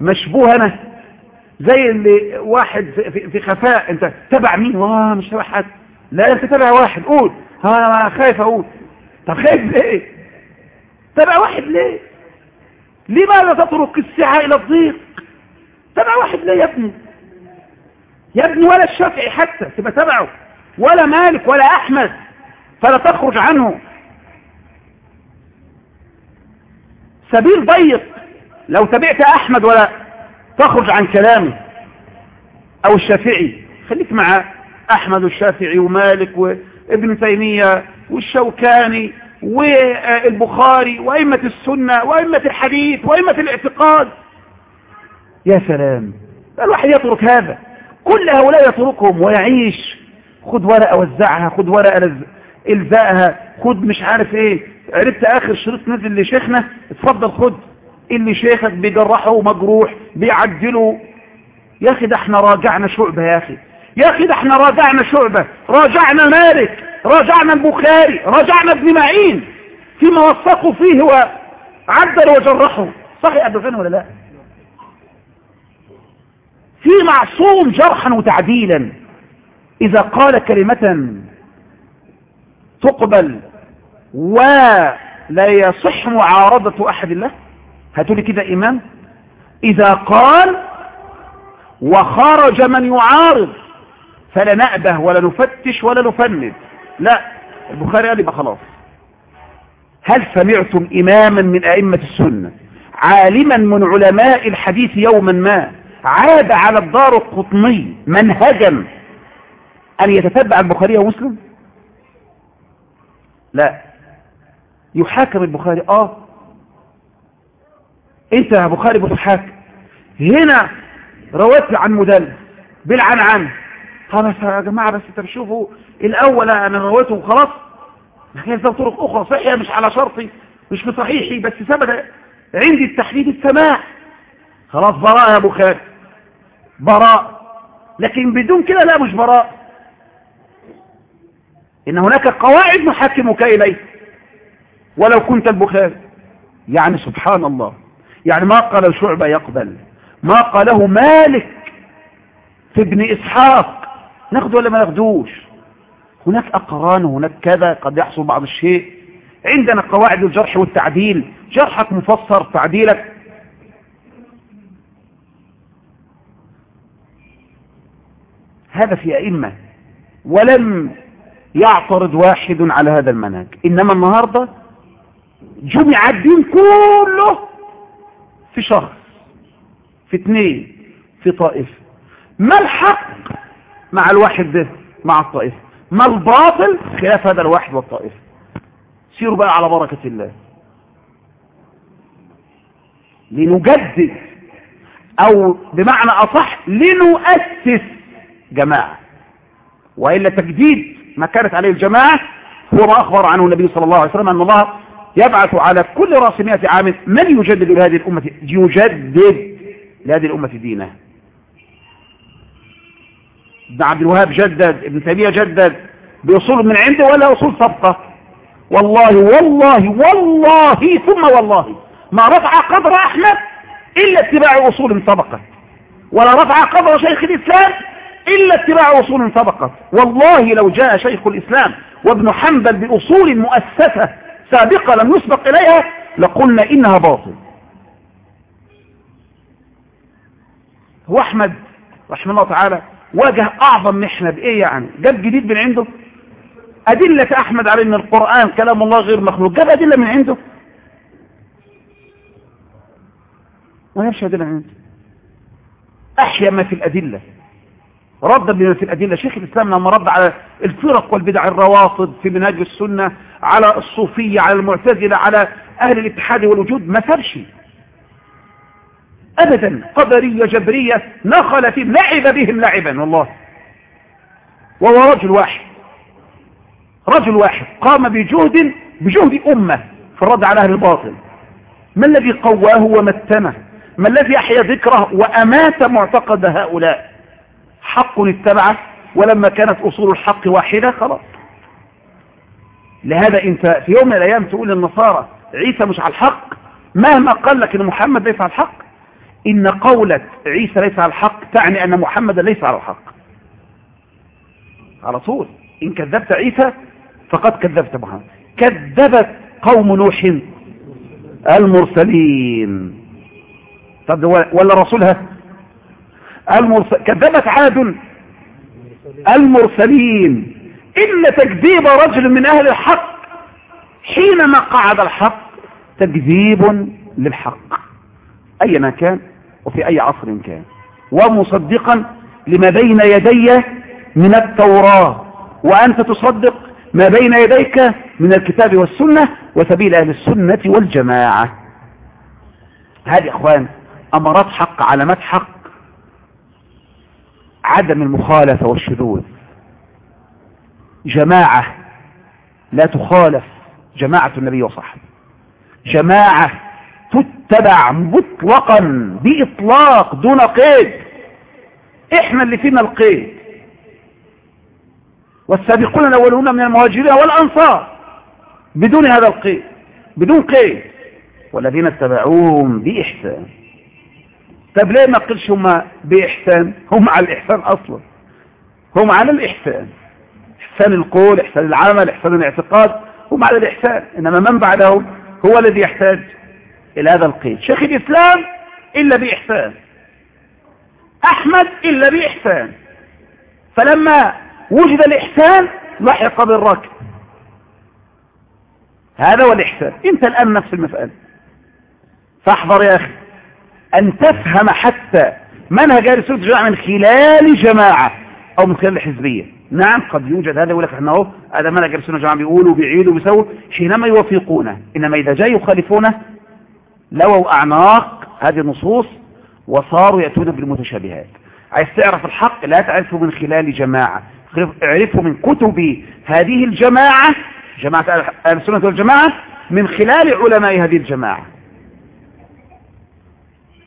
مشبوه أنا زي اللي واحد في, خفاء أنت تبع مين؟ واه مش تبع حد. لا أنت تبع واحد قول. ها خايف أقول. طب خايف ليه؟ تبع واحد ليه؟ لماذا تترك السعة إلى الضيق؟ تبع واحد ليه يا ابني؟ يا ابني ولا الشافعي حتى تبقى تبعه. ولا مالك ولا أحمد فلا تخرج عنه. سبيل ضيق. لو تبعت أحمد ولا تخرج عن كلامه أو الشافعي خليك مع أحمد والشافعي ومالك وابن تيمية والشوكاني والبخاري وأئمة السنة وأئمة الحديث وأئمة الاعتقاد. يا سلام الواحد يترك هذا. كل هؤلاء يتركهم ويعيش. خد ورقة وزعها خد ورقة الزقها خد مش عارف إيه. عرفت آخر شريط نزل لشيخنا؟ اتفضل خد. اللي شيخك بيجرحه مجروح بيعدله يا أخي ده إحنا راجعنا شعبة يا أخي. يا أخي ده إحنا راجعنا شعبة. راجعنا مالك راجعنا البخاري. راجعنا ابن معين. فيما وثقوا فيه وعدل وجرحوا صحيح أبو فين ولا لا؟ في معصوم جرحا وتعديلا. إذا قال كلمة تقبل ولا يصح معارضة احد الله هاتولي كده إمام. إذا قال وخرج من يعارض فلا نأبه ولا نفتش ولا نفند. لا البخاري قال يبقى خلاص. هل سمعتم إماما من أئمة السنة عالما من علماء الحديث يوما ما عاد على الدار القطني منهجا أن يتتبع البخاري ومسلم؟ لا. يحاكم البخاري. آه. إنت يا بخاري بتحاكم هنا رويت عن مدلس بالعنعن خلاص يا جماعة بس انت بتشوفوا الأول أنا رويته وخلاص. لكن ده طرق أخرى صحية مش على شرطي مش في صحيحي بس ثبت عندي التحديد السماع. خلاص براء يا بخاري براء. لكن بدون كده لا مش براء. إن هناك قواعد نحكمك إليه. ولو كنت البخاري. يعني سبحان الله. يعني ما قال شعبة يقبل. ما قاله مالك في ابن إسحاق. ناخده ولا ما ناخدوش هناك أقران وهناك كذا قد يحصل بعض الشيء. عندنا قواعد الجرح والتعديل. جرحك مفسر تعديلك. هذا في أئمة. ولم يعترض واحد على هذا المنهج. إنما النهاردة جمع الدين كله في شخص في اثنين في طائفة ما الحق مع الواحد ده مع الطائفة ما الباطل خلاف هذا الواحد والطائفة سيروا بقى على بركة الله. لنجدد أو بمعنى أصح لنؤسس جماعة. وإلا تجديد ما كانت عليه الجماعة هو ما أخبر عنه النبي صلى الله عليه وسلم أن الله يبعث على كل رأس مئة عام من يجدد لهذه الأمة يجدد لهذه الأمة دينها ابن عبد الوهاب جدد ابن تيمية جدد بأصول من عنده ولا أصول سبقة والله والله والله ثم والله ما رفع قدر أحمد إلا اتباع أصول سبقت ولا رفع قدر شيخ الإسلام إلا اتباع أصول سبقت والله لو جاء شيخ الإسلام وابن حنبل بأصول مؤسسة سابقة لم يسبق إليها لقلنا إنها باطل. هو أحمد رحمه الله تعالى واجه أعظم محنة بإيه يعني؟ جاب جديد من عنده؟ أدلة أحمد على أن القرآن كلام الله غير مخلوق. جاب أدلة من عنده؟ ما يمشي أدلة من عنده؟ أحيا ما في الأدلة. رد بما في الأدلة. شيخ الإسلام لما رد على الفرق والبدع الروافض في منهج السنة على الصوفية على المعتزلة على أهل الاتحاد والوجود ما سابش أبدا. قدرية جبرية نخل فيهم لعب بهم لعبا والله. وهو رجل واحد. رجل واحد. قام بجهد بجهد أمة في الرد على أهل الباطل. ما الذي قواه ومتنه؟ ما الذي أحيا ذكره وأمات معتقد هؤلاء؟ حق اتبعه ولما كانت أصول الحق واحدة خلاص. لهذا انت في يوم من الأيام تقول للنصارى عيسى مش على الحق مهما قال لك إن محمد ليس على الحق إن قولة عيسى ليس على الحق تعني أن محمد ليس على الحق. على طول إن كذبت عيسى فقد كذبت محمد. كذبت قوم نوح المرسلين. طب ولا رسولها؟ المرسل كذبت عاد المرسلين. إن تكذيب رجل من أهل الحق حينما قعد الحق تكذيب للحق أيما كان وفي أي عصر كان. ومصدقا لما بين يدي من التوراة وأنت تصدق ما بين يديك من الكتاب والسنة وسبيل أهل السنة والجماعة. هذه أخوان أمرات حق علامات حق. عدم المخالفة والشذوذ. جماعة لا تخالف جماعة النبي وصحبه. جماعة تتبع مطلقا بإطلاق دون قيد. إحنا اللي فينا القيد. والسابقون الأولون من المهاجرين والأنصار بدون هذا القيد بدون قيد. والذين اتبعوهم بإحسان. طب ليه ما قلش هم بإحسان؟ هم على الإحسان أصلا. هم على الإحسان. إحسان القول إحسان العمل إحسان الاعتقاد هم على الإحسان. إنما من بعدهم؟ هو الذي يحتاج إلى هذا القيد. شيخ الإسلام إلا بإحسان. أحمد إلا بإحسان. فلما وجد الإحسان لحق بالركب. هذا هو الإحسان. أنت الآن نفس المسألة. فاحذر يا أخي. أن تفهم حتى منهج أهل السنة والجماعة من خلال جماعة أو من خلال الحزبية نعم قد يوجد هذا يقول لك إحنا اهو هذا منهج أهل السنة والجماعة بيقولوا وبيعيدوا وبيسووا حينما يوافقونه. إنما إذا جاء يخالفونه لووا أعناق هذه النصوص وصاروا يأتون بالمتشابهات. عايز تعرف الحق لا تعرفه من خلال جماعة. اعرفه من كتب هذه الجماعة جماعة أهل السنة والجماعة من خلال علماء هذه الجماعة.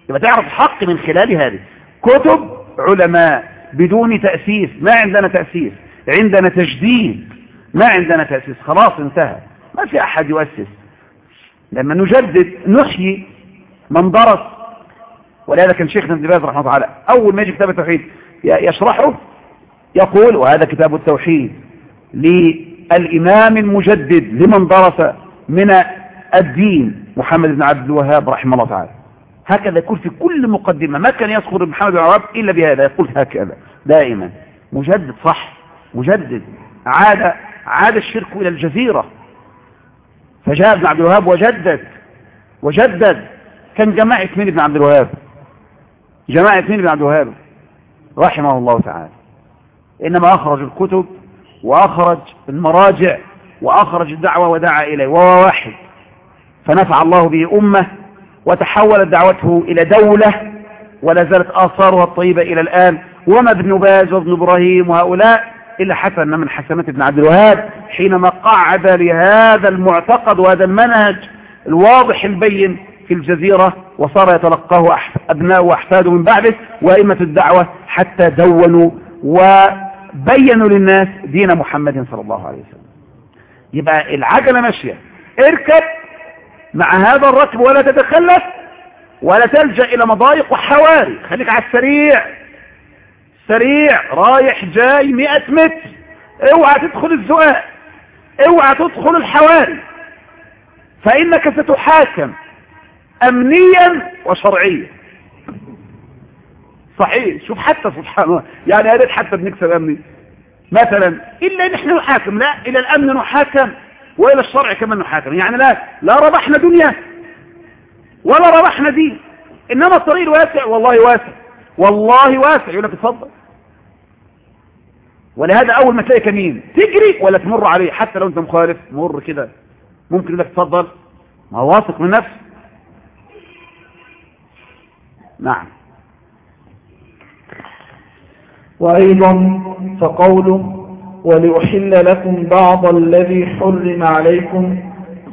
يبقى تعرف الحق من خلال هذه. كتب علماء بدون تأسيس. ما عندنا تأسيس. عندنا تجديد. ما عندنا تأسيس. خلاص انتهى. ما في أحد يؤسس. لما نجدد نحيي من درس. ولهذا كان شيخنا ابن باز رحمه الله تعالى أول ما يجي كتاب التوحيد يشرحه يقول وهذا كتاب التوحيد للإمام المجدد لمن درس من الدين محمد بن عبد الوهاب رحمه الله تعالى. هكذا يقول في كل مقدمة ما كان يذكر محمد بن عواب إلا بهذا يقول هكذا. دائما. مجدد صح. مجدد. عاد عاد الشرك إلى الجزيرة. فجاء ابن عبد الوهاب وجدد. وجدد. كان جماعة مين ابن عبد الوهاب. جماعة مين ابن عبد الوهاب. رحمه الله تعالى. إنما أخرج الكتب وأخرج المراجع وأخرج الدعوة ودعا إليه وهو واحد. فنفع الله به أمة وتحولت دعوته إلى دولة ولا زالت آثارها الطيبة إلى الآن. وما ابن باز وابن إبراهيم وهؤلاء إلا حسن من حسنات ابن عبد الوهاب حينما قعد لهذا المعتقد وهذا المنهج الواضح البين في الجزيرة وصار يتلقاه أبناء وأحفاده من بعده وأئمة الدعوة حتى دونوا وبينوا للناس دين محمد صلى الله عليه وسلم. يبقى العجلة ماشية. اركب مع هذا الركب ولا تتخلف ولا تلجأ إلى مضايق وحواري. خليك على السريع. سريع. رايح جاي مئة متر. اوعى تدخل الزقاق. اوعى تدخل الحواري. فإنك ستحاكم أمنيا وشرعيا. صحيح. شوف حتى سبحان الله. يعني يا ريت حتى بنكسب أمني. مثلا إلا إن إحنا نحاكم. لا إلى الأمن نحاكم. وإلى الشرع كمان نحاكم يعني لا لا ربحنا دنيا ولا ربحنا دين. إنما الطريق الواسع والله واسع. والله واسع. يقول لك اتفضل. ولهذا أول ما تلاقي كمين تجري ولا تمر عليه. حتى لو أنت مخالف مر كده. ممكن لك اتفضل. ما واثق من نفسه. نعم. وأيضا فقوله ولأحل لكم بعض الذي حرم عليكم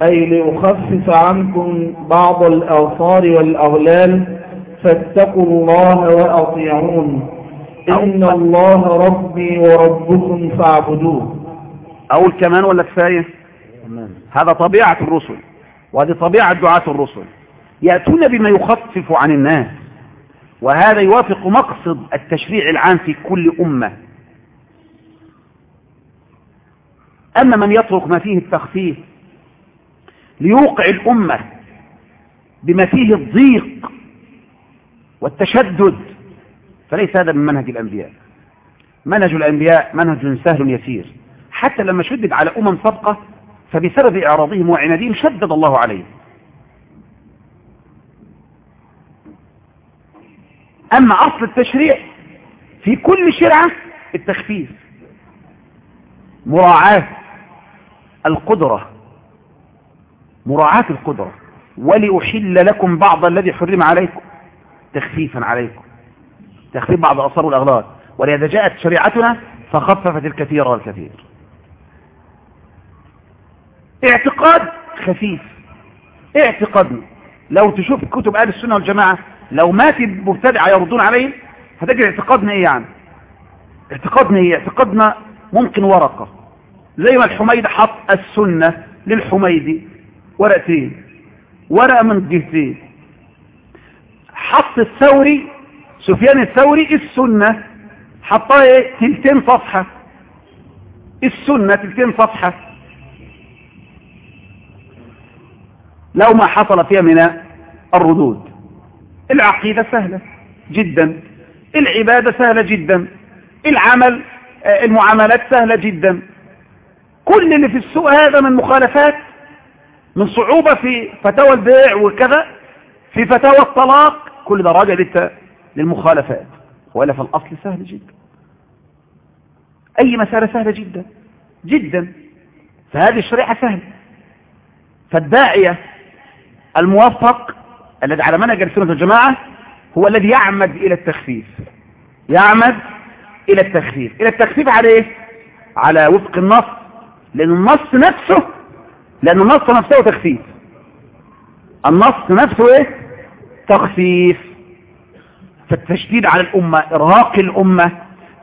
أي لأخفف عنكم بعض الآثار والأغلال فاتقوا الله وأطيعون. إن الله ربي وربكم فاعبدوه. أقول كمان ولا كفاية؟ هذا طبيعة الرسل وهذه طبيعة دعاة الرسل. يأتون بما يخفف عن الناس وهذا يوافق مقصد التشريع العام في كل أمة. أما من يترك ما فيه التخفيف ليوقع الأمة بما فيه الضيق والتشدد فليس هذا من منهج الأنبياء. منهج الأنبياء منهج سهل يسير. حتى لما شدد على أمم سابقة فبسبب إعراضهم وعنادهم شدد الله عليهم. أما أصل التشريع في كل شرعة التخفيف مراعاة القدرة مراعاة القدرة. ولأحل لكم بعض الذي حرم عليكم تخفيفا عليكم. تخفيف بعض أصار والأغلال ولذا جاءت شريعتنا فخففت الكثير والكثير. اعتقاد خفيف. اعتقادنا لو تشوف كتب أهل السنة والجماعة لو مات المبتدع يردون عليه هتجد اعتقادنا إيه يعني؟ اعتقادنا إيه؟ اعتقادنا ممكن ورقة. زي ما الحميد حط السنة للحميدي ورقتين ورقه من جهتين حط الثوري سفيان الثوري السنة حطها إيه؟ تلتين صفحة. السنة تلتين صفحة. لو ما حصل فيها من الردود. العقيدة سهلة جدا. العبادة سهلة جدا. العمل المعاملات سهلة جدا. كل اللي في السوق هذا من مخالفات من صعوبة في فتاوى البيع وكذا في فتاوى الطلاق كل ده راجع للمخالفات. ولا في الأصل سهل جدا. أي مسألة سهلة جدا؟ جدا. فهذه الشريعة سهلة. فالداعية الموفق الذي على منهج السنة والجماعة هو الذي يعمد إلى التخفيف. يعمد إلى التخفيف. إلى التخفيف على إيه؟ على وفق النص لأن النص نفسه لأن النص نفسه تخفيف. النص نفسه إيه؟ تخفيف. فالتشديد على الأمة إرهاق الأمة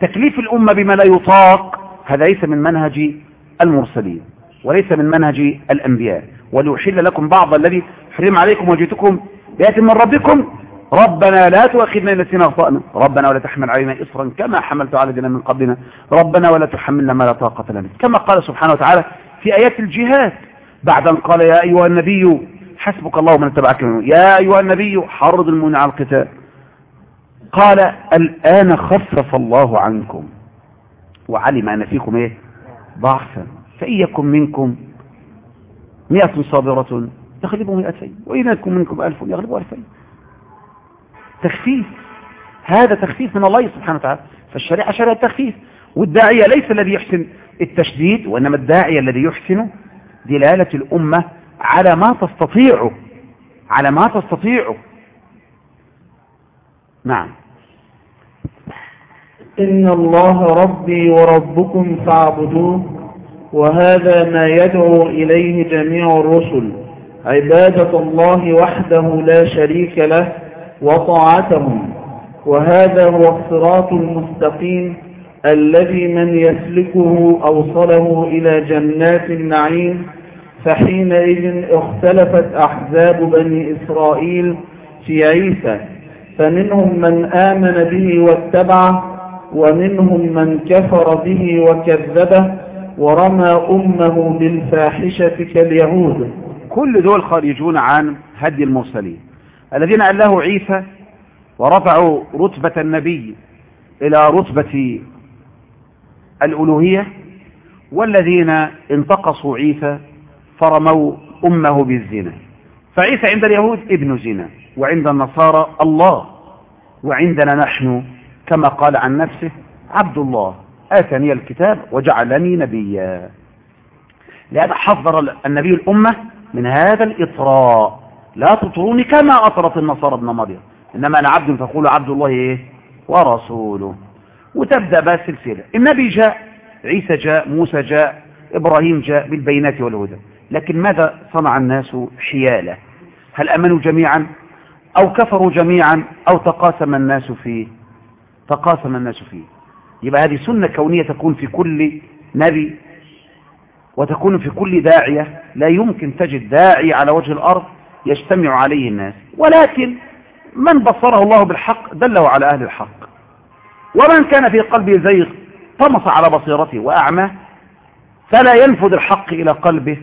تكليف الأمة بما لا يطاق هذا ليس من منهج المرسلين وليس من منهج الأنبياء. وليحل لكم بعض الذي حرم عليكم وجئتكم بآية من ربكم ربنا لا تؤاخذنا إن نسينا أخطأنا. ربنا ولا تحمل علينا إصرا كما حملت على الذين من قبلنا. ربنا ولا تحملنا ما لا طاقة لنا. كما قال سبحانه وتعالى في آيات الجهاد بعد أن قال يا أيها النبي حسبك الله من اتبعك. منه يا أيها النبي حرض المؤمنين على القتال. قال الآن خفف الله عنكم. وعلم أن فيكم إيه؟ ضعفا. فإن يكن منكم مئة صابرة يغلبوا مئتين وإن يكن منكم ألف يغلبوا ألفين. تخفيف. هذا تخفيف من الله سبحانه وتعالى. فالشريعة شريعة تخفيف. والداعية ليس الذي يحسن التشديد وإنما الداعية الذي يحسن دلالة الأمة على ما تستطيعه على ما تستطيعه نعم. إن الله ربي وربكم فاعبدوه وهذا ما يدعو إليه جميع الرسل. عبادة الله وحده لا شريك له وطاعتهم. وهذا هو الصراط المستقيم الذي من يسلكه أوصله إلى جنات النعيم فحينئذ اختلفت أحزاب بني إسرائيل في عيسى فمنهم من آمن به واتبعه ومنهم من كفر به وكذبه ورمى أمه بالفاحشة كاليهود. كل دول خارجون عن هدي المرسلين. الذين أله عيسى ورفعوا رتبة النبي إلى رتبة الألوهية والذين انتقصوا عيسى فرموا أمه بالزنا. فعيسى عند اليهود ابن زنا وعند النصارى الله وعندنا نحن كما قال عن نفسه عبد الله آتني الكتاب وجعلني نبيا. لهذا حذر النبي الأمة من هذا الإطراء. لا تطروني كما أطرت النصارى ابن مريم إنما أنا عبد فقولوا عبد الله إيه؟ ورسوله. وتبدأ بقى السلسلة. النبي جاء عيسى جاء موسى جاء إبراهيم جاء بالبينات والهدى. لكن ماذا صنع الناس حيالة؟ هل أمنوا جميعا؟ أو كفروا جميعا؟ أو تقاسم الناس فيه؟ تقاسم الناس فيه. يبقى هذه سنة كونية تكون في كل نبي وتكون في كل داعية. لا يمكن تجد داعي على وجه الأرض يجتمع عليه الناس. ولكن من بصره الله بالحق دله على أهل الحق. ومن كان في قلبه زيغ طمس على بصيرته وأعمى فلا ينفذ الحق إلى قلبه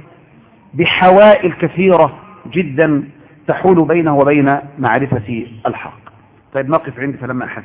بحوائل كثيرة جدا تحول بينه وبين معرفة الحق. طيب نقف عندي فلما أحس